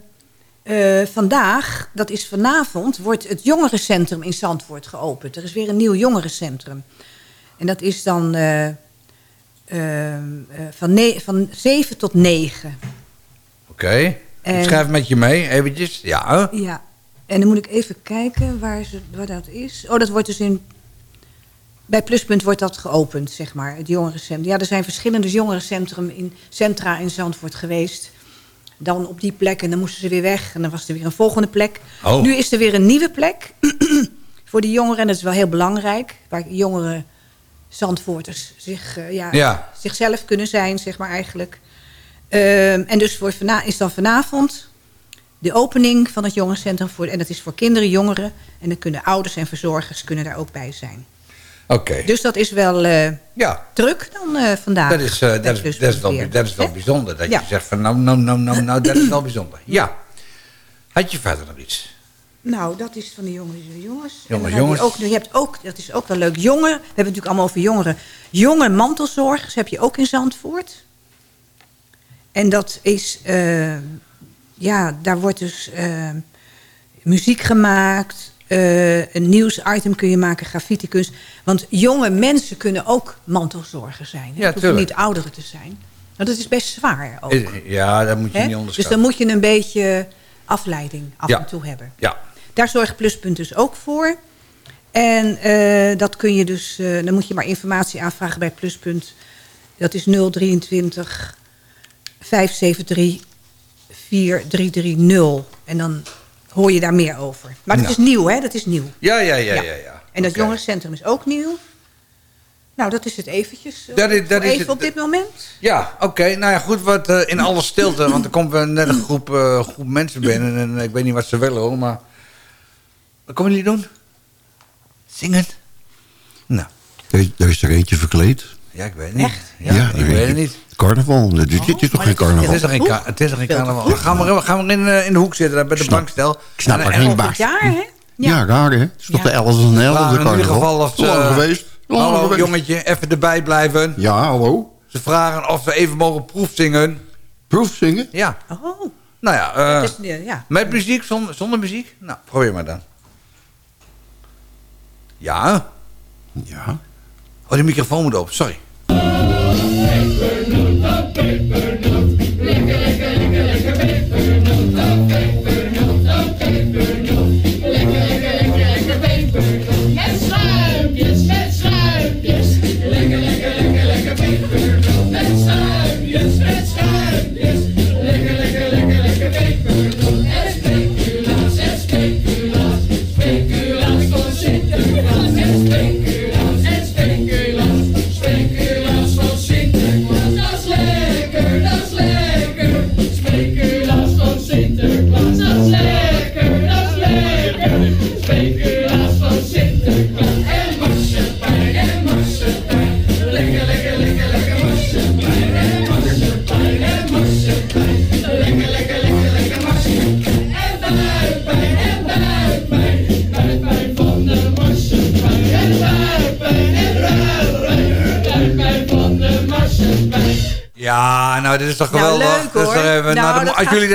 Speaker 10: eh, vandaag, dat is vanavond, wordt het jongerencentrum in Zandvoort geopend. Er is weer een nieuw jongerencentrum. En dat is dan eh, eh, van, van 7 tot 9.
Speaker 9: Oké.
Speaker 10: En-
Speaker 9: Ik schrijf met je mee, eventjes. Ja.
Speaker 10: Ja. En dan moet ik even kijken waar, ze, waar dat is. Oh, dat wordt dus in... Bij Pluspunt wordt dat geopend, zeg maar, het jongerencentrum. Ja, er zijn verschillende jongerencentrum in, centra in Zandvoort geweest. Dan op die plek en dan moesten ze weer weg. En dan was er weer een volgende plek.
Speaker 9: Oh.
Speaker 10: Nu is er weer een nieuwe plek voor die jongeren. En dat is wel heel belangrijk. Waar jongere Zandvoorters zich, eh, ja,
Speaker 9: Ja.
Speaker 10: zichzelf kunnen zijn, zeg maar eigenlijk. Ehm, en dus voor is dan vanavond de opening van het jongerencentrum. Voor, en dat is voor kinderen, jongeren. En dan kunnen ouders en verzorgers kunnen daar ook bij zijn.
Speaker 9: Oké.
Speaker 10: Dus dat is wel eh,
Speaker 9: Ja.
Speaker 10: druk dan eh, vandaag.
Speaker 9: Dat is, eh, dat, is,
Speaker 10: Pluspunt
Speaker 9: dat, is wel, dat is wel bijzonder. Dat
Speaker 10: Ja.
Speaker 9: je zegt van nou, nou, nou, nou, nou, dat is wel bijzonder. Ja. Had je verder nog iets?
Speaker 10: Nou, dat is van de jongens en jongens.
Speaker 9: Jongens,
Speaker 10: heb je
Speaker 9: jongens.
Speaker 10: Ook, je hebt ook, dat is ook wel leuk, jongeren. We hebben het natuurlijk allemaal over jongeren. Jonge mantelzorgers heb je ook in Zandvoort. En dat is, ja, daar wordt dus muziek gemaakt. Eh, een nieuwsitem kun je maken, graffiti-kunst. Want jonge mensen kunnen ook mantelzorger zijn. hè.
Speaker 9: Ja,
Speaker 10: Het niet ouderen te zijn. Maar dat is best zwaar ook.
Speaker 9: Ja, dat moet je niet
Speaker 10: Dus
Speaker 9: onderschatten.
Speaker 10: dan moet je een beetje afleiding af
Speaker 9: Ja.
Speaker 10: en toe hebben.
Speaker 9: Ja.
Speaker 10: Daar zorgt Pluspunt dus ook voor. En eh, dat kun je dus, eh, dan moet je maar informatie aanvragen bij Pluspunt. Dat is 023 573 4330. En dan hoor je daar meer over. Maar dat
Speaker 9: Nou.
Speaker 10: is nieuw, hè? Dat is nieuw.
Speaker 9: Ja, ja, ja, ja. ja.
Speaker 10: En dat
Speaker 9: Oké.
Speaker 10: jongerencentrum is ook nieuw. Nou, dat is het eventjes. eh,
Speaker 9: Dat is- dat is
Speaker 10: even
Speaker 9: het-
Speaker 10: op dit moment.
Speaker 9: Ja, oké. Nou ja, goed, wat eh, in alle stilte. Want er komt net een groep, eh, groep mensen binnen. En ik weet niet wat ze willen hoor, maar... Wat komen jullie doen? Zingen? Nou,
Speaker 11: er is er eentje verkleed.
Speaker 9: Ja, ik weet het niet.
Speaker 10: Echt?
Speaker 9: Ja,
Speaker 11: Ja,
Speaker 9: ik weet het niet.
Speaker 11: Carnaval. Dit, dit is toch geen
Speaker 9: Het is
Speaker 11: carnaval?
Speaker 9: toch geen, ka- het is toch geen carnaval? Gaan we, gaan we in, eh, in de hoek zitten, daar bij de
Speaker 11: Snap-
Speaker 9: bankstel.
Speaker 11: Ik snap er
Speaker 9: en-
Speaker 11: geen baas.
Speaker 10: jaar, hè?
Speaker 11: Ja, raar hè? Het is toch
Speaker 10: Ja.
Speaker 11: de 11 en 11
Speaker 9: Vragen
Speaker 11: de
Speaker 9: in ieder
Speaker 11: carnaval.
Speaker 9: geval ze...
Speaker 11: Lang geweest. Lang
Speaker 9: Hallo,
Speaker 11: geweest.
Speaker 9: jongetje, even erbij blijven.
Speaker 11: Ja, hallo.
Speaker 9: Ze vragen of we even mogen proefzingen.
Speaker 11: Proefzingen?
Speaker 9: Ja.
Speaker 10: Oh,
Speaker 9: Nou ja, eh,
Speaker 10: is, eh, ja.
Speaker 9: met muziek, zonder, zonder muziek? Nou, probeer maar dan. Ja.
Speaker 11: Ja.
Speaker 9: Oh, die microfoon moet open, sorry.
Speaker 12: Met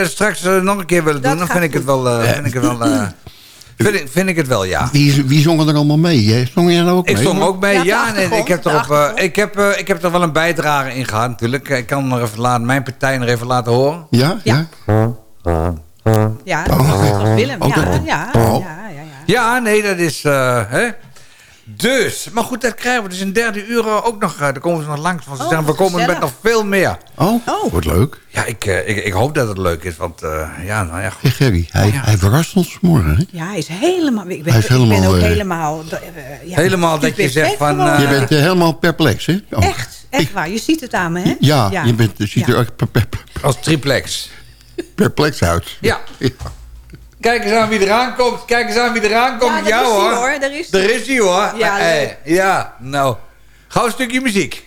Speaker 12: dat
Speaker 9: straks eh, nog een keer willen doen,
Speaker 10: Dat
Speaker 9: dan
Speaker 10: gaat
Speaker 9: vind ik het wel, eh, vind ik het wel, eh, vind, ik, vind ik het wel, ja.
Speaker 11: Wie, wie zongen er allemaal mee? Jij zong jij er ook
Speaker 9: Ik
Speaker 11: mee?
Speaker 9: stond
Speaker 11: hoor?
Speaker 9: ook mee,
Speaker 10: Ja,
Speaker 9: en ik heb,
Speaker 10: de
Speaker 9: er op, eh,
Speaker 10: achtergrond.
Speaker 9: ik, heb, eh, ik heb er wel een bijdrage in gehad, natuurlijk. Ik kan nog even laten, mijn partij nog even laten horen.
Speaker 11: Ja? Ja?
Speaker 10: Ja, dat was Willem.
Speaker 11: Oh,
Speaker 10: Ja, ja, ja, ja, ja.
Speaker 9: Ja, nee, dat is... eh, hè? Dus, maar goed, dat krijgen we dus in derde uur ook nog. eh, daar komen ze nog langs. Want ze
Speaker 10: Oh,
Speaker 9: zeggen, we komen met nog veel meer.
Speaker 11: Oh,
Speaker 10: Oh.
Speaker 11: wordt leuk.
Speaker 9: Ja, ik, eh, ik, ik hoop dat het leuk is. Want eh, ja, nou ja, goed.
Speaker 11: Hey Gerry, hij, hij verrast ons morgen. Hè?
Speaker 10: Ja, hij is helemaal... Ik ben,
Speaker 11: Hij is
Speaker 10: ik ben
Speaker 11: helemaal,
Speaker 10: ook helemaal... ja,
Speaker 9: Helemaal dat je zegt van,
Speaker 11: je bent helemaal perplex, hè? Oh.
Speaker 10: Echt, echt waar. Je ziet het aan me, hè?
Speaker 11: Ja, je bent, je ziet
Speaker 10: Ja.
Speaker 11: er echt per- per- per-
Speaker 9: als triplex.
Speaker 11: perplex uit.
Speaker 9: Ja. Kijk eens aan wie eraan komt. Kijk eens aan wie eraan komt.
Speaker 10: Ja,
Speaker 9: Ja,
Speaker 10: daar is hij,
Speaker 9: hoor.
Speaker 10: hoor. Daar is hij.
Speaker 9: hoor.
Speaker 10: Ja,
Speaker 9: Eh, ja, nou. Gauw een stukje muziek.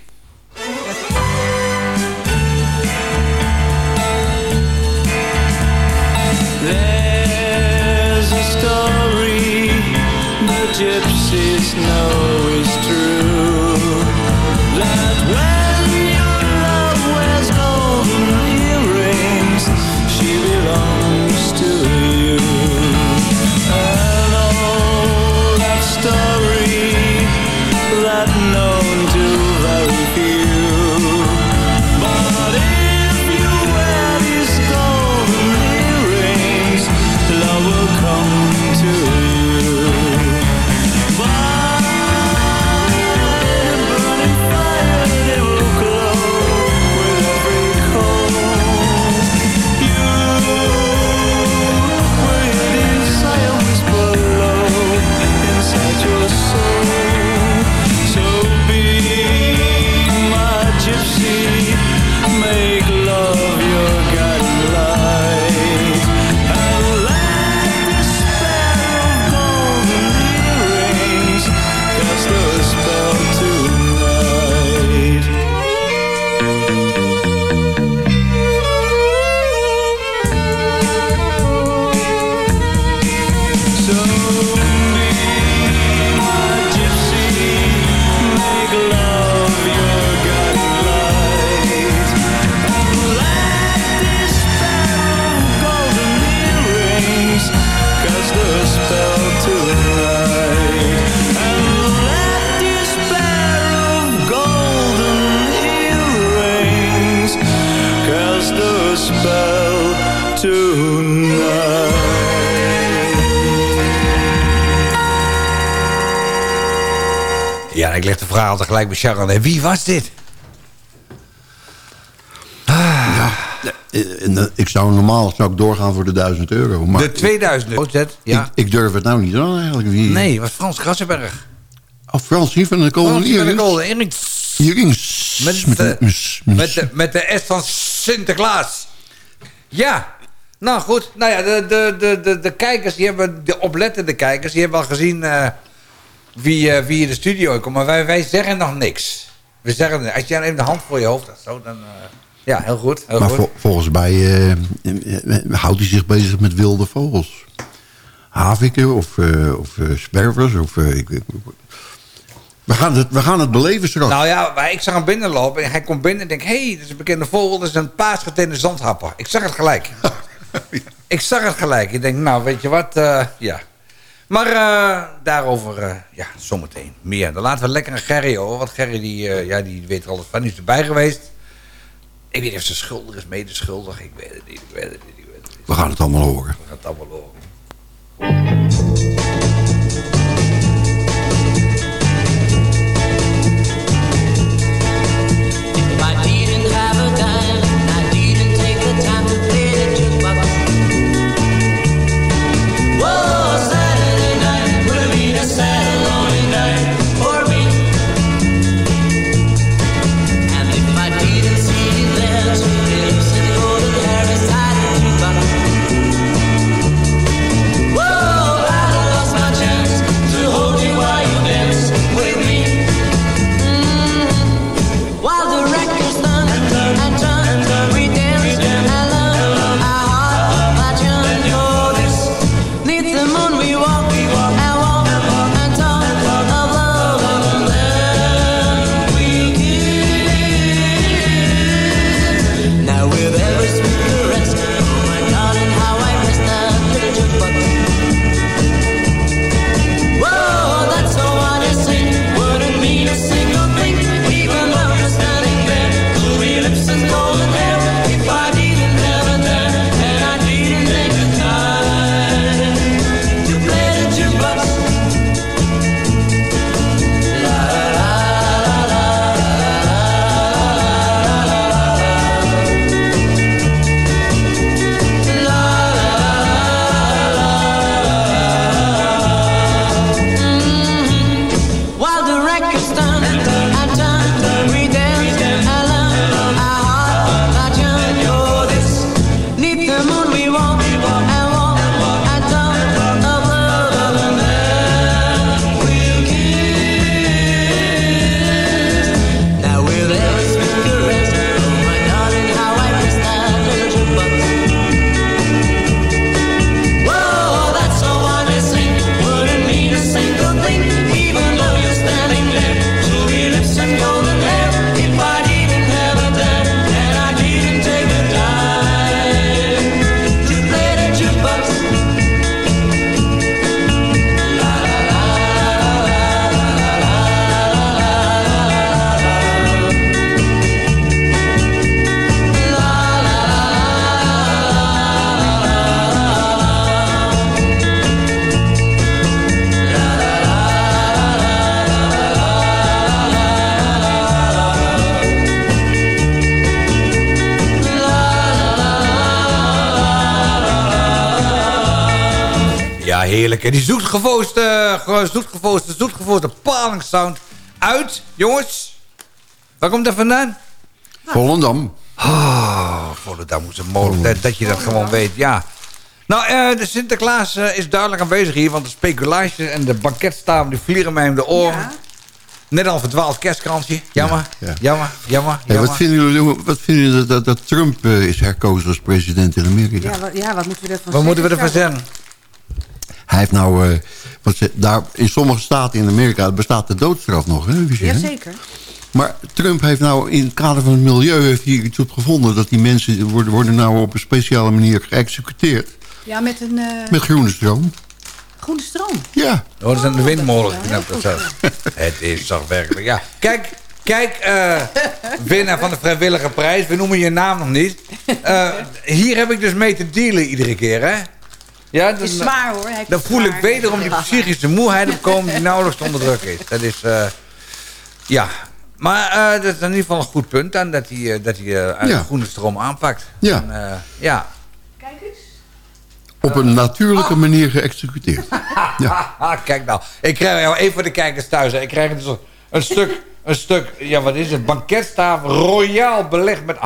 Speaker 14: Ja, ik leg de vraag altijd gelijk bij Sharon. En wie was dit?
Speaker 11: Ja, eh, eh, ik zou normaal zou ik doorgaan voor de 1000 euro. Maar
Speaker 14: de 2000 euro. Zet, ja.
Speaker 11: ik, ik durf het nou niet aan eigenlijk. Wie,
Speaker 14: nee, het was Frans Grassenberg.
Speaker 11: Oh, Frans hier van de. Golden Earrings.
Speaker 14: Earrings. Met,
Speaker 11: Met
Speaker 14: de, met, de, met de S van Sinterklaas. Ja. Nou goed, nou ja, de, de, de, de, de kijkers, die hebben, de oplettende kijkers, die hebben al gezien eh, wie, eh, wie in de studio komt. Maar wij, wij zeggen nog niks. We zeggen, als je dan even de hand voor je hoofd had, zo, dan... eh, ja, heel goed. Heel
Speaker 11: Maar
Speaker 14: goed.
Speaker 11: vol- volgens mij eh, houdt hij zich bezig met wilde vogels. Haviken of, of spervers. Of, ik, ik- we, gaan het, we gaan het beleven straks.
Speaker 14: Nou ja, ik zag hem binnenlopen en hij komt binnen en denk, hé, hey, dat is een bekende vogel, dat is een paasgetende zandhapper. Ik zag het gelijk. ik zag het gelijk. Ik denk, nou, weet je wat, ja. Maar eh, daarover, eh, ja, zometeen meer. Dan laten we lekker aan Gerry over, want Gerry die, eh, ja, die weet er alles van, die is erbij geweest. Ik weet niet of ze schuldig is, medeschuldig, ik weet het niet, ik weet het niet, ik weet het niet.
Speaker 11: We gaan het allemaal horen.
Speaker 14: We gaan het allemaal horen. Heerlijk. En die zoetgevoosde, ge- zoetgevoosde, zoetgevoosde palingsound uit. Jongens, waar komt dat vandaan?
Speaker 11: Volendam.
Speaker 14: Oh, Volendam moet zo mogelijk. Dat, dat je dat gewoon weet, ja. Nou, eh, de Sinterklaas eh, is duidelijk aanwezig hier... want de speculaties en de banketstaven die vliegen mij om de oren. Net al verdwaald kerstkransje. Jammer,
Speaker 11: Ja, ja.
Speaker 14: jammer, jammer,
Speaker 11: Hey,
Speaker 14: jammer.
Speaker 11: wat vinden jullie wat vinden jullie dat, dat, dat Trump eh, is herkozen als president in Amerika?
Speaker 10: Ja, wat, ja, wat moeten we ervan
Speaker 14: Wat moeten we ervan
Speaker 10: zeggen?
Speaker 11: Hij heeft nou, eh, wat ze, daar, in sommige staten in Amerika bestaat de doodstraf nog. Hè?
Speaker 10: Jazeker.
Speaker 11: Maar Trump heeft nou in het kader van het milieu heeft hij iets op gevonden. Dat die mensen worden, worden nou op een speciale manier geëxecuteerd.
Speaker 10: Ja, met een eh,
Speaker 11: Met groene stroom.
Speaker 10: groene stroom.
Speaker 11: Ja.
Speaker 14: Oh, dat is aan de windmolen geknapt. Het is toch werkelijk, ja. Kijk, kijk, eh, winnaar van de vrijwillige prijs. We noemen je naam nog niet.
Speaker 9: Eh, hier heb ik dus mee te dealen iedere keer, hè? Ja,
Speaker 10: Het is zwaar hoor. Hij
Speaker 9: Dan voel ik
Speaker 10: zwaar.
Speaker 9: wederom die psychische moeheid opkomen die nauwelijks te onderdrukken is. Dat is, eh, ja. Maar eh, dat is in ieder geval een goed punt dan, dat hij, eh, dat hij eh, uit
Speaker 11: Ja.
Speaker 9: de groene stroom aanpakt.
Speaker 11: Ja.
Speaker 9: En, eh, ja.
Speaker 11: Op een natuurlijke manier geëxecuteerd. Ja.
Speaker 9: Ah, kijk nou. Ik krijg, ja, even voor de kijkers thuis. hè. Ik krijg dus een stuk, een stuk, ja wat is het, banketstaaf royaal belegd met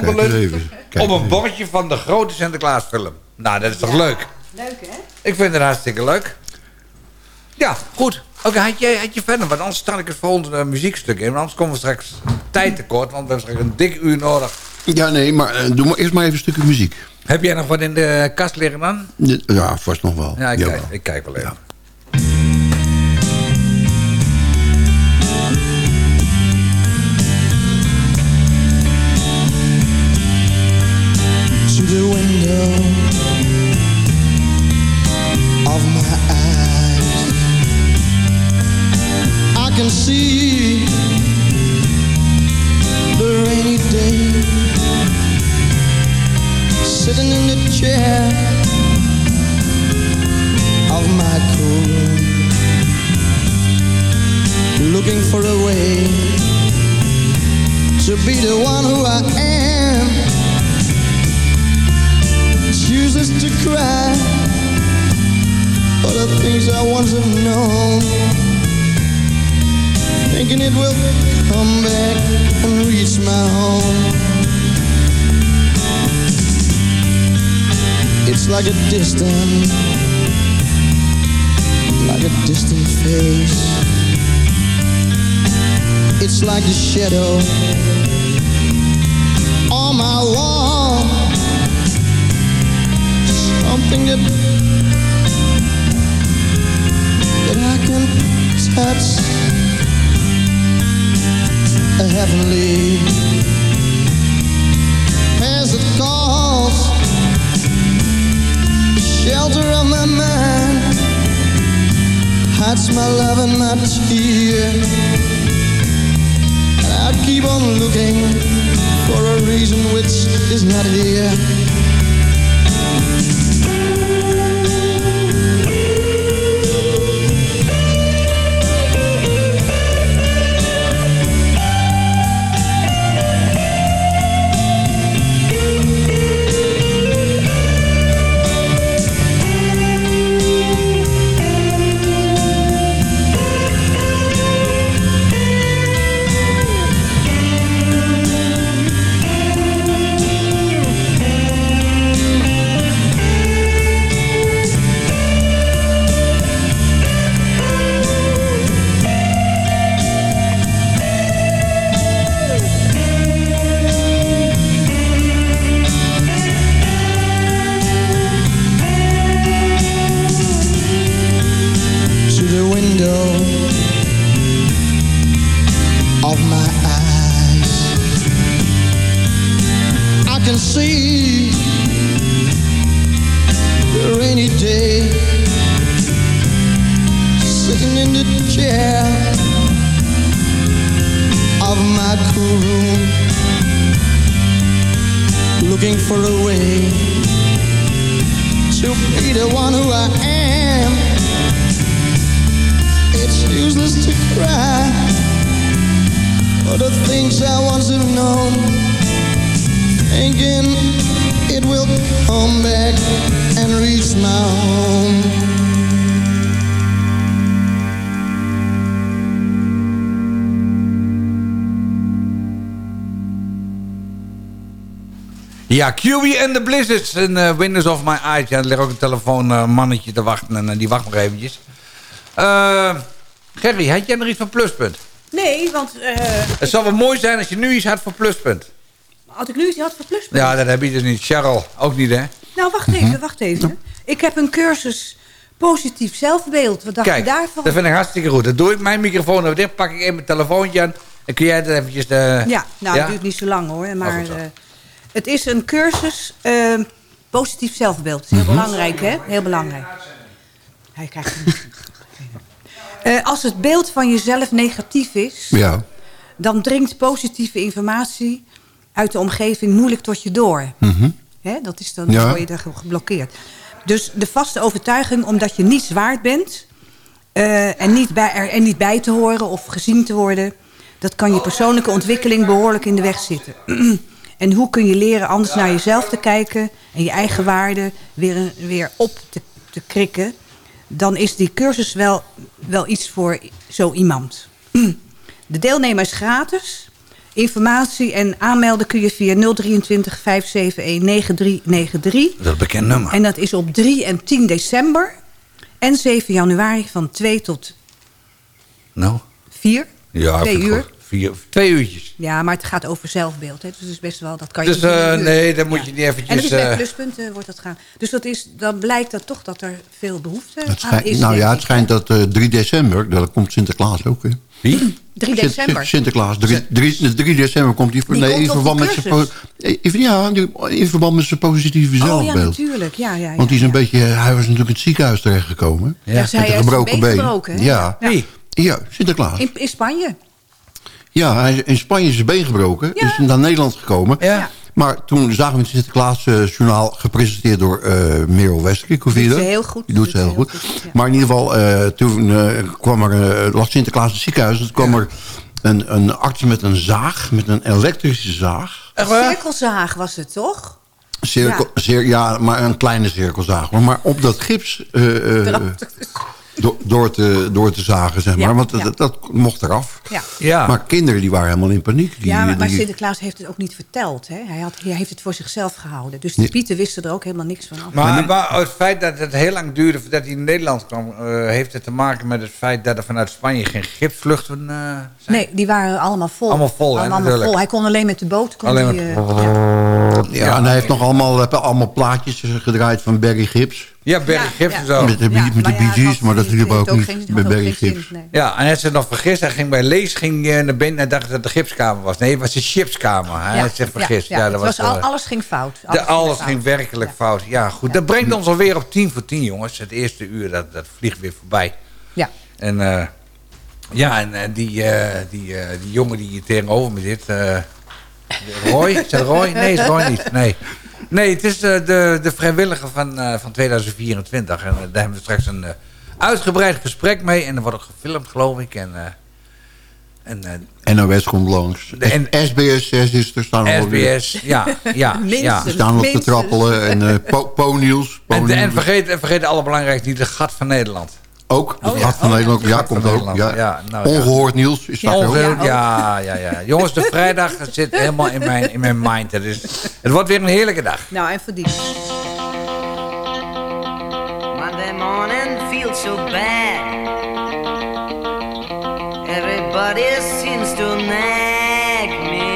Speaker 11: kijk even. Kijk
Speaker 9: op een bordje van de grote Sinterklaas film. Nou, dat is toch leuk?
Speaker 10: Leuk hè?
Speaker 9: Ik vind het hartstikke leuk. Ja, goed. Oké, had, je, had je verder, want anders stel ik het volgende eh, muziekstuk in. Want anders komen we straks tijd tekort, want we hebben straks een dik uur nodig.
Speaker 11: Ja, nee, maar eh, doe maar eerst maar even een stukje muziek.
Speaker 9: Heb jij nog wat in de kast liggen dan?
Speaker 11: Ja, vast nog wel.
Speaker 9: Ja, ik,
Speaker 11: Jawel.
Speaker 9: kijk, ik kijk wel even. Ja, QB en de Blizzards en eh, Windows of My Eyes. Ja, er ligt ook een telefoonmannetje te wachten en eh, die wacht nog eventjes. Eh Gerry, had jij nog iets van Pluspunt?
Speaker 10: Nee, want eh,
Speaker 9: Het zou wel mooi zijn als je nu iets had voor Pluspunt.
Speaker 10: had ik nu iets had voor pluspunt.
Speaker 9: Ja, dat heb je dus niet. Cheryl, ook niet hè?
Speaker 10: Nou, wacht even, wacht even. Ik heb een cursus positief zelfbeeld. Wat dacht
Speaker 9: Kijk,
Speaker 10: je daarvan?
Speaker 9: dat vind ik hartstikke goed. Dan doe ik mijn microfoon even dicht, pak ik even mijn telefoontje aan... en kun jij dat eventjes... eh,
Speaker 10: Ja, nou, het duurt niet zo lang hoor. Maar eh, het is een cursus eh, positief zelfbeeld. Dat is heel
Speaker 9: Mhm.
Speaker 10: belangrijk, hè? Heel belangrijk. Hij krijgt. Eh, als het beeld van jezelf negatief is...
Speaker 11: Ja.
Speaker 10: dan dringt positieve informatie uit de omgeving moeilijk tot je door.
Speaker 11: Mhm.
Speaker 10: Hè, dat is dan
Speaker 11: Ja.
Speaker 10: word je daar geblokkeerd. Dus de vaste overtuiging, omdat je niets waard bent... eh, en, niet bij, er, en niet bij te horen of gezien te worden... dat kan je persoonlijke ontwikkeling behoorlijk in de weg zitten. en hoe kun je leren anders naar jezelf te kijken... en je eigen waarde weer, weer op te, te krikken... dan is die cursus wel, wel iets voor zo iemand. De deelnemer is gratis... Informatie en aanmelden kun je via 023 571 9393.
Speaker 9: Dat is een bekend nummer.
Speaker 10: En dat is op 3 en 10 december. En 7 januari van 2 tot
Speaker 9: Nou,
Speaker 10: 4.
Speaker 9: ja,
Speaker 10: Twee
Speaker 9: vind ik
Speaker 10: uur.
Speaker 9: Vier, twee uurtjes.
Speaker 10: Ja, maar het gaat over zelfbeeld. Hè? Dus dat is best wel, dat kan je
Speaker 9: Dus
Speaker 10: niet in
Speaker 9: eh, nee, dan moet je niet
Speaker 10: En
Speaker 9: eventjes...
Speaker 10: is bij
Speaker 9: eh,
Speaker 10: pluspunten wordt dat gaan. Dus dat is, dan blijkt dat toch dat er veel behoefte
Speaker 11: Het
Speaker 10: aan is.
Speaker 11: nou ja, het schijnt dat eh 3 december, dat komt Sinterklaas ook. Hè?
Speaker 9: Wie?
Speaker 10: 3
Speaker 11: Sint-
Speaker 10: december.
Speaker 11: Sinterklaas. 3, 3, 3 december komt hij.
Speaker 10: Die
Speaker 11: Nee,
Speaker 10: komt
Speaker 11: in verband, met zijn eh, in- ja, in verband met zijn positieve
Speaker 10: Oh ja,
Speaker 11: zelfbeeld.
Speaker 10: natuurlijk. Ja, ja, ja.
Speaker 11: Want hij is een beetje, hij was natuurlijk in het ziekenhuis terechtgekomen.
Speaker 10: Ja,
Speaker 11: met
Speaker 10: heeft
Speaker 11: een gebroken
Speaker 10: been gebroken, hè?
Speaker 11: Ja.
Speaker 10: Ja.
Speaker 11: ja, Sinterklaas.
Speaker 10: In, in Spanje.
Speaker 11: Ja, hij is in Spanje is zijn been gebroken. Is naar Nederland gekomen.
Speaker 9: Ja.
Speaker 11: Maar toen zagen we het Sinterklaas eh, journaal gepresenteerd door eh Merel Westrik.
Speaker 10: Doet ze
Speaker 11: dat?
Speaker 10: heel goed.
Speaker 11: Die doet ze heel goed. Maar in ieder geval, eh, toen eh, kwam er, lag Sinterklaas in het ziekenhuis. Toen kwam er een, een arts met een zaag, met een elektrische zaag.
Speaker 10: Een cirkelzaag was het, toch?
Speaker 11: Cirkel,
Speaker 10: Ja.
Speaker 11: ja. ja, maar een kleine cirkelzaag. Maar op dat gips eh, eh. do- door, te, door te zagen, zeg maar.
Speaker 10: Ja,
Speaker 11: Want dat,
Speaker 10: ja.
Speaker 11: dat, dat mocht eraf.
Speaker 10: Ja.
Speaker 9: Ja.
Speaker 11: Maar kinderen die waren helemaal in paniek. Die,
Speaker 10: ja, maar, maar
Speaker 11: die-
Speaker 10: Sinterklaas heeft het ook niet verteld. Hè? Hij, had, hij heeft het voor zichzelf gehouden. Dus de. Pieten wisten er ook helemaal niks van af.
Speaker 9: Maar, maar het feit dat het heel lang duurde voordat hij in Nederland kwam... eh, heeft het te maken met het feit dat er vanuit Spanje geen gipsvluchten eh, zijn?
Speaker 10: Nee, die waren allemaal vol.
Speaker 9: Allemaal vol, hè,
Speaker 10: allemaal
Speaker 9: natuurlijk.
Speaker 10: vol. Hij kon alleen met de boot. Kon
Speaker 9: Alleen met-
Speaker 10: eh, ja.
Speaker 11: Ja, en hij heeft nog allemaal, allemaal plaatjes gedraaid van Barry Gibbs.
Speaker 9: Ja, Barry
Speaker 10: Ja,
Speaker 9: Gibbs
Speaker 10: ja.
Speaker 9: en zo.
Speaker 11: Met de,
Speaker 10: Ja,
Speaker 11: met de
Speaker 10: maar ja,
Speaker 11: Bee
Speaker 10: het
Speaker 11: Gees,
Speaker 10: had
Speaker 11: maar dat hielp
Speaker 10: het
Speaker 11: ook niet
Speaker 10: geen- ook
Speaker 11: Barry
Speaker 10: nee.
Speaker 9: Ja, en hij zich nog vergist. Hij ging bij Lees ging hij naar binnen en dacht dat het de gipskamer was. Nee, het was de chipskamer. Hij
Speaker 10: Ja,
Speaker 9: had zich vergist.
Speaker 10: ja,
Speaker 9: Ja,
Speaker 10: ja,
Speaker 9: dat
Speaker 10: het
Speaker 9: was,
Speaker 10: al,
Speaker 9: wel-
Speaker 10: alles ging fout.
Speaker 9: alles
Speaker 10: fout.
Speaker 9: ging werkelijk fout. Ja, goed. Dat brengt ons alweer op tien voor tien, jongens. Het eerste uur, dat, dat vliegt weer voorbij.
Speaker 10: Ja.
Speaker 9: En eh, ja, en eh, die, eh, die, eh, die jongen die hier tegenover me zit... eh, Roy? Is dat Roy? Nee, is Roy niet. Nee, nee het is eh, de, de vrijwilliger van, eh, van 2024. En eh, daar hebben we straks een eh, uitgebreid gesprek mee. En er wordt ook gefilmd, geloof ik. En, eh, en eh,
Speaker 11: NOS komt langs.
Speaker 9: De N-
Speaker 11: SBS 6 is er staan.
Speaker 9: SBS, ja, ja, ja.
Speaker 11: Staan op te trappelen. En Po- Po-nieuws.
Speaker 9: En, en vergeet, en vergeet het allerbelangrijkste niet, de gat van Nederland.
Speaker 11: Ook,
Speaker 9: Oh, ja.
Speaker 11: Van
Speaker 9: Oh, ja.
Speaker 11: Nederland. Ja, komt ook. Ja.
Speaker 9: ja, nou, ja.
Speaker 11: Ongehoord nieuws is dat ook.
Speaker 9: Ongehoord, ja, ja, ja. Jongens, de vrijdag het zit helemaal in mijn, in mijn mind. Het, is, het wordt weer een heerlijke dag.
Speaker 10: Nou, en verdien.
Speaker 14: Monday morning feels so bad. Everybody seems to nag me.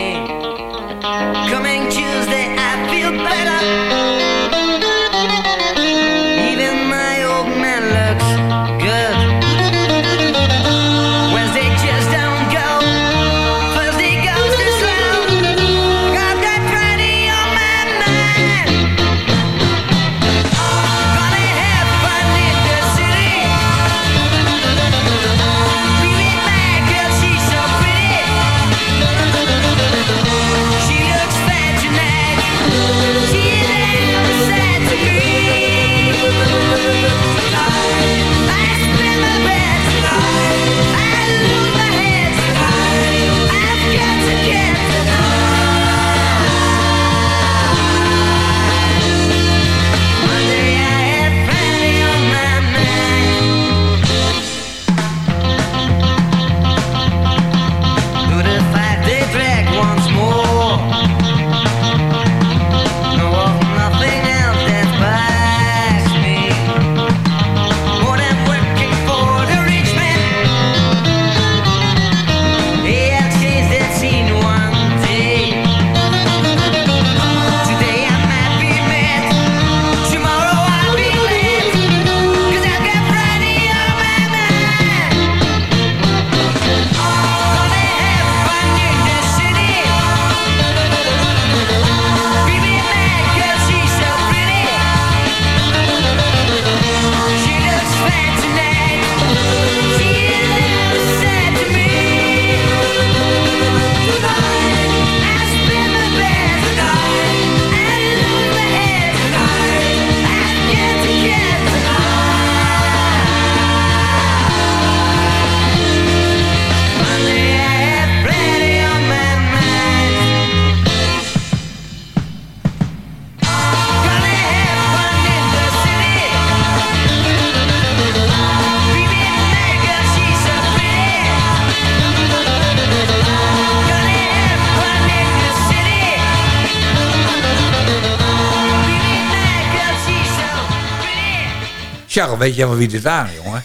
Speaker 9: Charles, weet jij wel wie dit waren, jongen?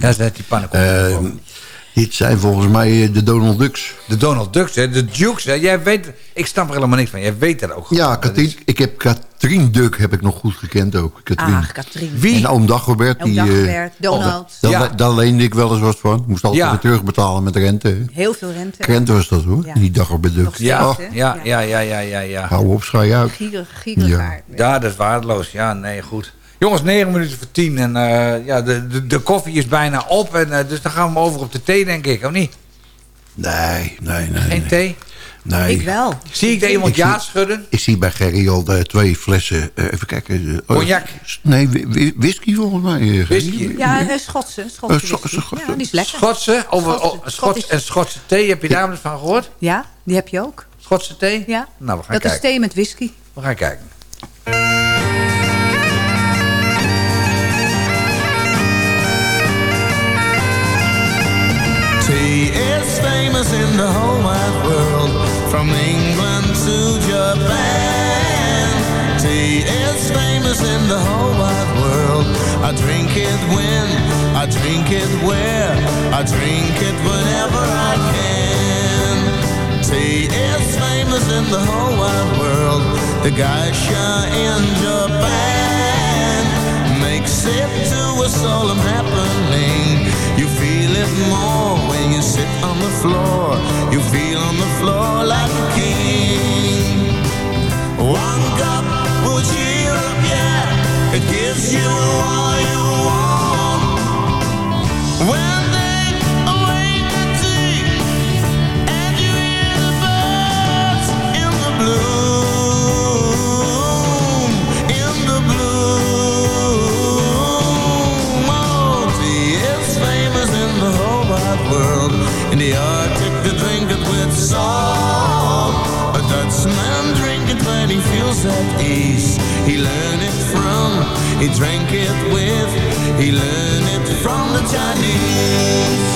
Speaker 9: Ja, dat is die pannenkoeken.
Speaker 11: Eh, dit zijn volgens mij eh, de Donald Ducks.
Speaker 9: De Donald Ducks, hè? De Dukes, hè? Jij weet... Ik snap er helemaal niks van. Jij weet dat ook goed.
Speaker 11: Ja, Katrien, ik heb Katrien Duck heb ik nog goed gekend ook. Katrien.
Speaker 10: Ach, Katrien.
Speaker 9: Wie?
Speaker 11: En oom Dagobert.
Speaker 10: Oom
Speaker 11: die, eh,
Speaker 10: Dagobert, Donald.
Speaker 11: Daar,
Speaker 9: Ja.
Speaker 11: daar leende ik wel eens wat van. Moest altijd
Speaker 9: Ja.
Speaker 11: weer terugbetalen met rente. hè.
Speaker 10: Heel veel rente.
Speaker 11: Rente was dat hoor,
Speaker 10: Ja.
Speaker 11: die Dagobert
Speaker 10: steeds,
Speaker 9: Ja,
Speaker 11: Oh,
Speaker 9: ja, ja, ja, ja, ja, ja.
Speaker 11: hou op, schrijf uit.
Speaker 10: Gier, gierigheid.
Speaker 9: Ja, dat is waardeloos. Ja, nee, goed. Jongens, 9 minuten voor 10 en eh, ja, de, de, de koffie is bijna op. En, eh, dus dan gaan we over op de thee, denk ik, of niet?
Speaker 11: Nee, nee, nee.
Speaker 9: Geen
Speaker 11: nee.
Speaker 9: thee?
Speaker 11: Nee.
Speaker 10: Ik wel.
Speaker 9: Zie ik daar iemand
Speaker 11: Ik zie-
Speaker 9: ja schudden?
Speaker 11: Ik zie bij Gerry al de twee flessen, eh, even kijken. eh, oh,
Speaker 9: Cognac?
Speaker 11: Nee, whi- whi- whisky volgens mij. eh.
Speaker 9: Whisky?
Speaker 10: Ja, eh, Schotse. Schotse
Speaker 11: Eh, Scho-
Speaker 10: whisky.
Speaker 11: Schotse.
Speaker 10: Ja, die is lekker.
Speaker 9: Schotse?
Speaker 10: Schotse.
Speaker 9: oh, Schots,
Speaker 10: Schottisch.
Speaker 9: en Schotse thee, heb je daar eens van gehoord?
Speaker 10: Ja, die heb je ook.
Speaker 9: Schotse thee?
Speaker 10: Ja.
Speaker 9: Nou, we gaan
Speaker 10: Dat is thee met whisky.
Speaker 9: We gaan kijken.
Speaker 15: In the whole wide world, from England to Japan. Tea is famous in the whole wide world. I drink it when, I drink it where, I drink it whenever I can. Tea is famous in the whole wide world. The geisha in Japan makes it to a solemn happening. You feel it more when you sit on the floor. You feel on the floor like a king. One cup will cheer up, yeah. It gives you all you want. When he at ease. He learned it from, he drank it with, he learned it from the Chinese.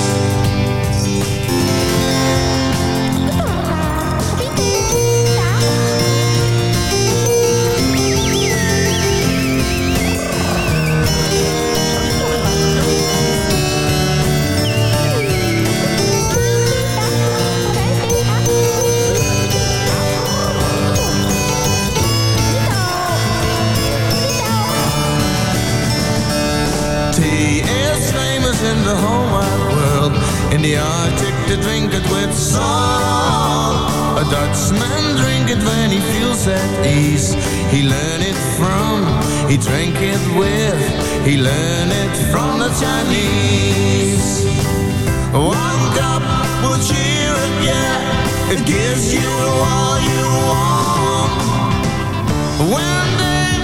Speaker 15: The Arctic, they drink it with salt. A Dutchman drink it when he feels at ease. He learned it from, he drank it with, he learned it from the Chinese. One cup will cheer it, yeah. It gives you all you want. When they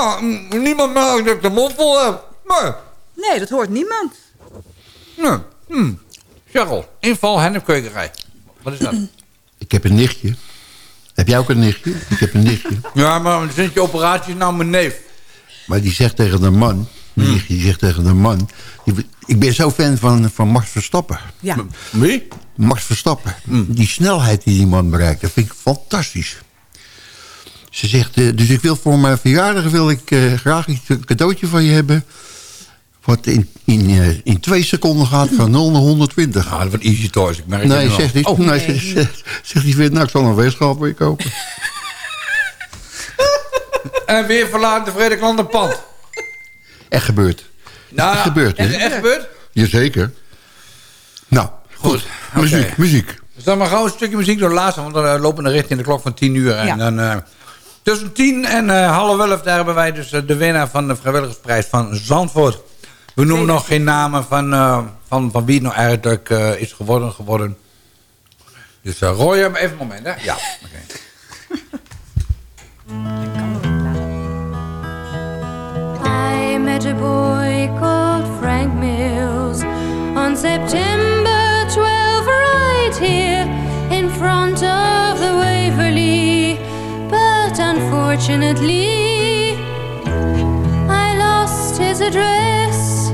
Speaker 9: nou. niemand merkt dat ik de mond vol heb. Nee.
Speaker 10: Nee, dat hoort niemand.
Speaker 9: nee. Hm. Charles, inval hennepkwekerij. Wat is dat?
Speaker 11: Ik heb een nichtje. Heb jij ook een nichtje? Ik heb een nichtje.
Speaker 9: ja, maar sinds je operatie is nou mijn neef.
Speaker 11: Maar die zegt tegen de man... Die, nichtje, die zegt tegen de man... die- ik ben zo fan van, van Max Verstappen.
Speaker 10: Ja.
Speaker 9: Wie?
Speaker 11: Max Verstappen. Die snelheid die die man bereikt, dat vind ik fantastisch. Ze zegt, eh, dus ik wil voor mijn verjaardag wil ik eh, graag iets, een cadeautje van je hebben. Wat in, in, eh, in twee seconden gaat van 0 naar 120.
Speaker 9: Ah, dat wordt easy toys. Ik merk het
Speaker 11: nee, zegt hij.
Speaker 9: Oh.
Speaker 11: nee, zegt, zegt die vindt, nou ik zal een weegschaal weer kopen.
Speaker 9: En weer verlaat de vrede klant een pand.
Speaker 11: Echt gebeurd.
Speaker 9: Nou,
Speaker 11: echt gebeurd, hè?
Speaker 9: Echt, echt gebeurd?
Speaker 11: Jazeker. Nou, goed. Muziek, muziek.
Speaker 9: Dan maar gauw een stukje muziek door laatste, want dan lopen we richting de klok van 10 uur. En
Speaker 10: Ja.
Speaker 9: dan eh, tussen 10 en eh, half 11, daar hebben wij dus eh, de winnaar van de vrijwilligersprijs van Zandvoort. We noemen nog geen namen van, eh, van, van wie het nou eigenlijk eh, is geworden. geworden. Dus eh Roy, even een moment, hè? Ja, oké.
Speaker 16: I met a boy called Frank Mills on September unfortunately, I lost his address.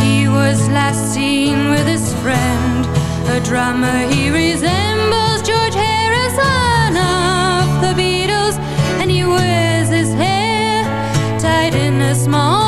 Speaker 16: He was last seen with his friend, a drummer he resembles George Harrison of the Beatles, and he wears his hair tied in a small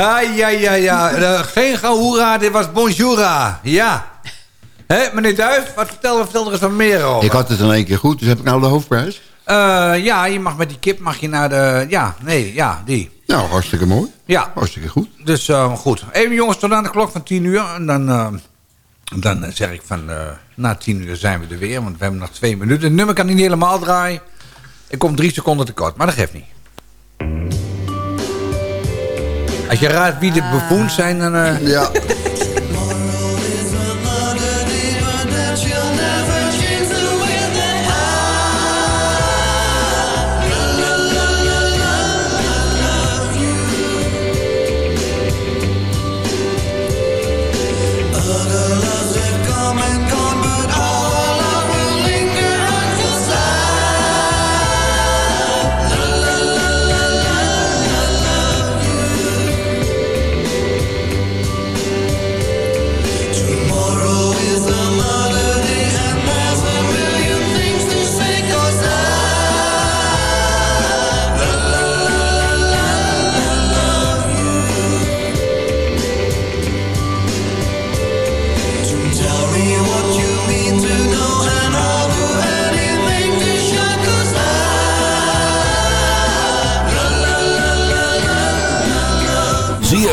Speaker 9: Ah, ja, ja, ja. Eh, geen gehoera, dit was bonjoura. Ja. Hé, meneer Duif, wat vertel, vertel er eens wat meer over.
Speaker 11: Ik had het in één keer goed, dus heb ik nou de hoofdprijs?
Speaker 9: Eh, ja, je mag met die kip mag je naar de... Ja, nee, ja, die.
Speaker 11: Nou, hartstikke mooi.
Speaker 9: Ja.
Speaker 11: Hartstikke goed.
Speaker 9: Dus eh, goed. Even jongens, tot aan de klok van 10 uur. En dan, dan zeg ik van... na 10 uur zijn we er weer, want we hebben nog twee minuten. Het nummer kan niet helemaal draaien. Ik kom drie seconden tekort, maar dat geeft niet. Als je raadt wie de buffoons zijn, dan... eh,
Speaker 11: Ja.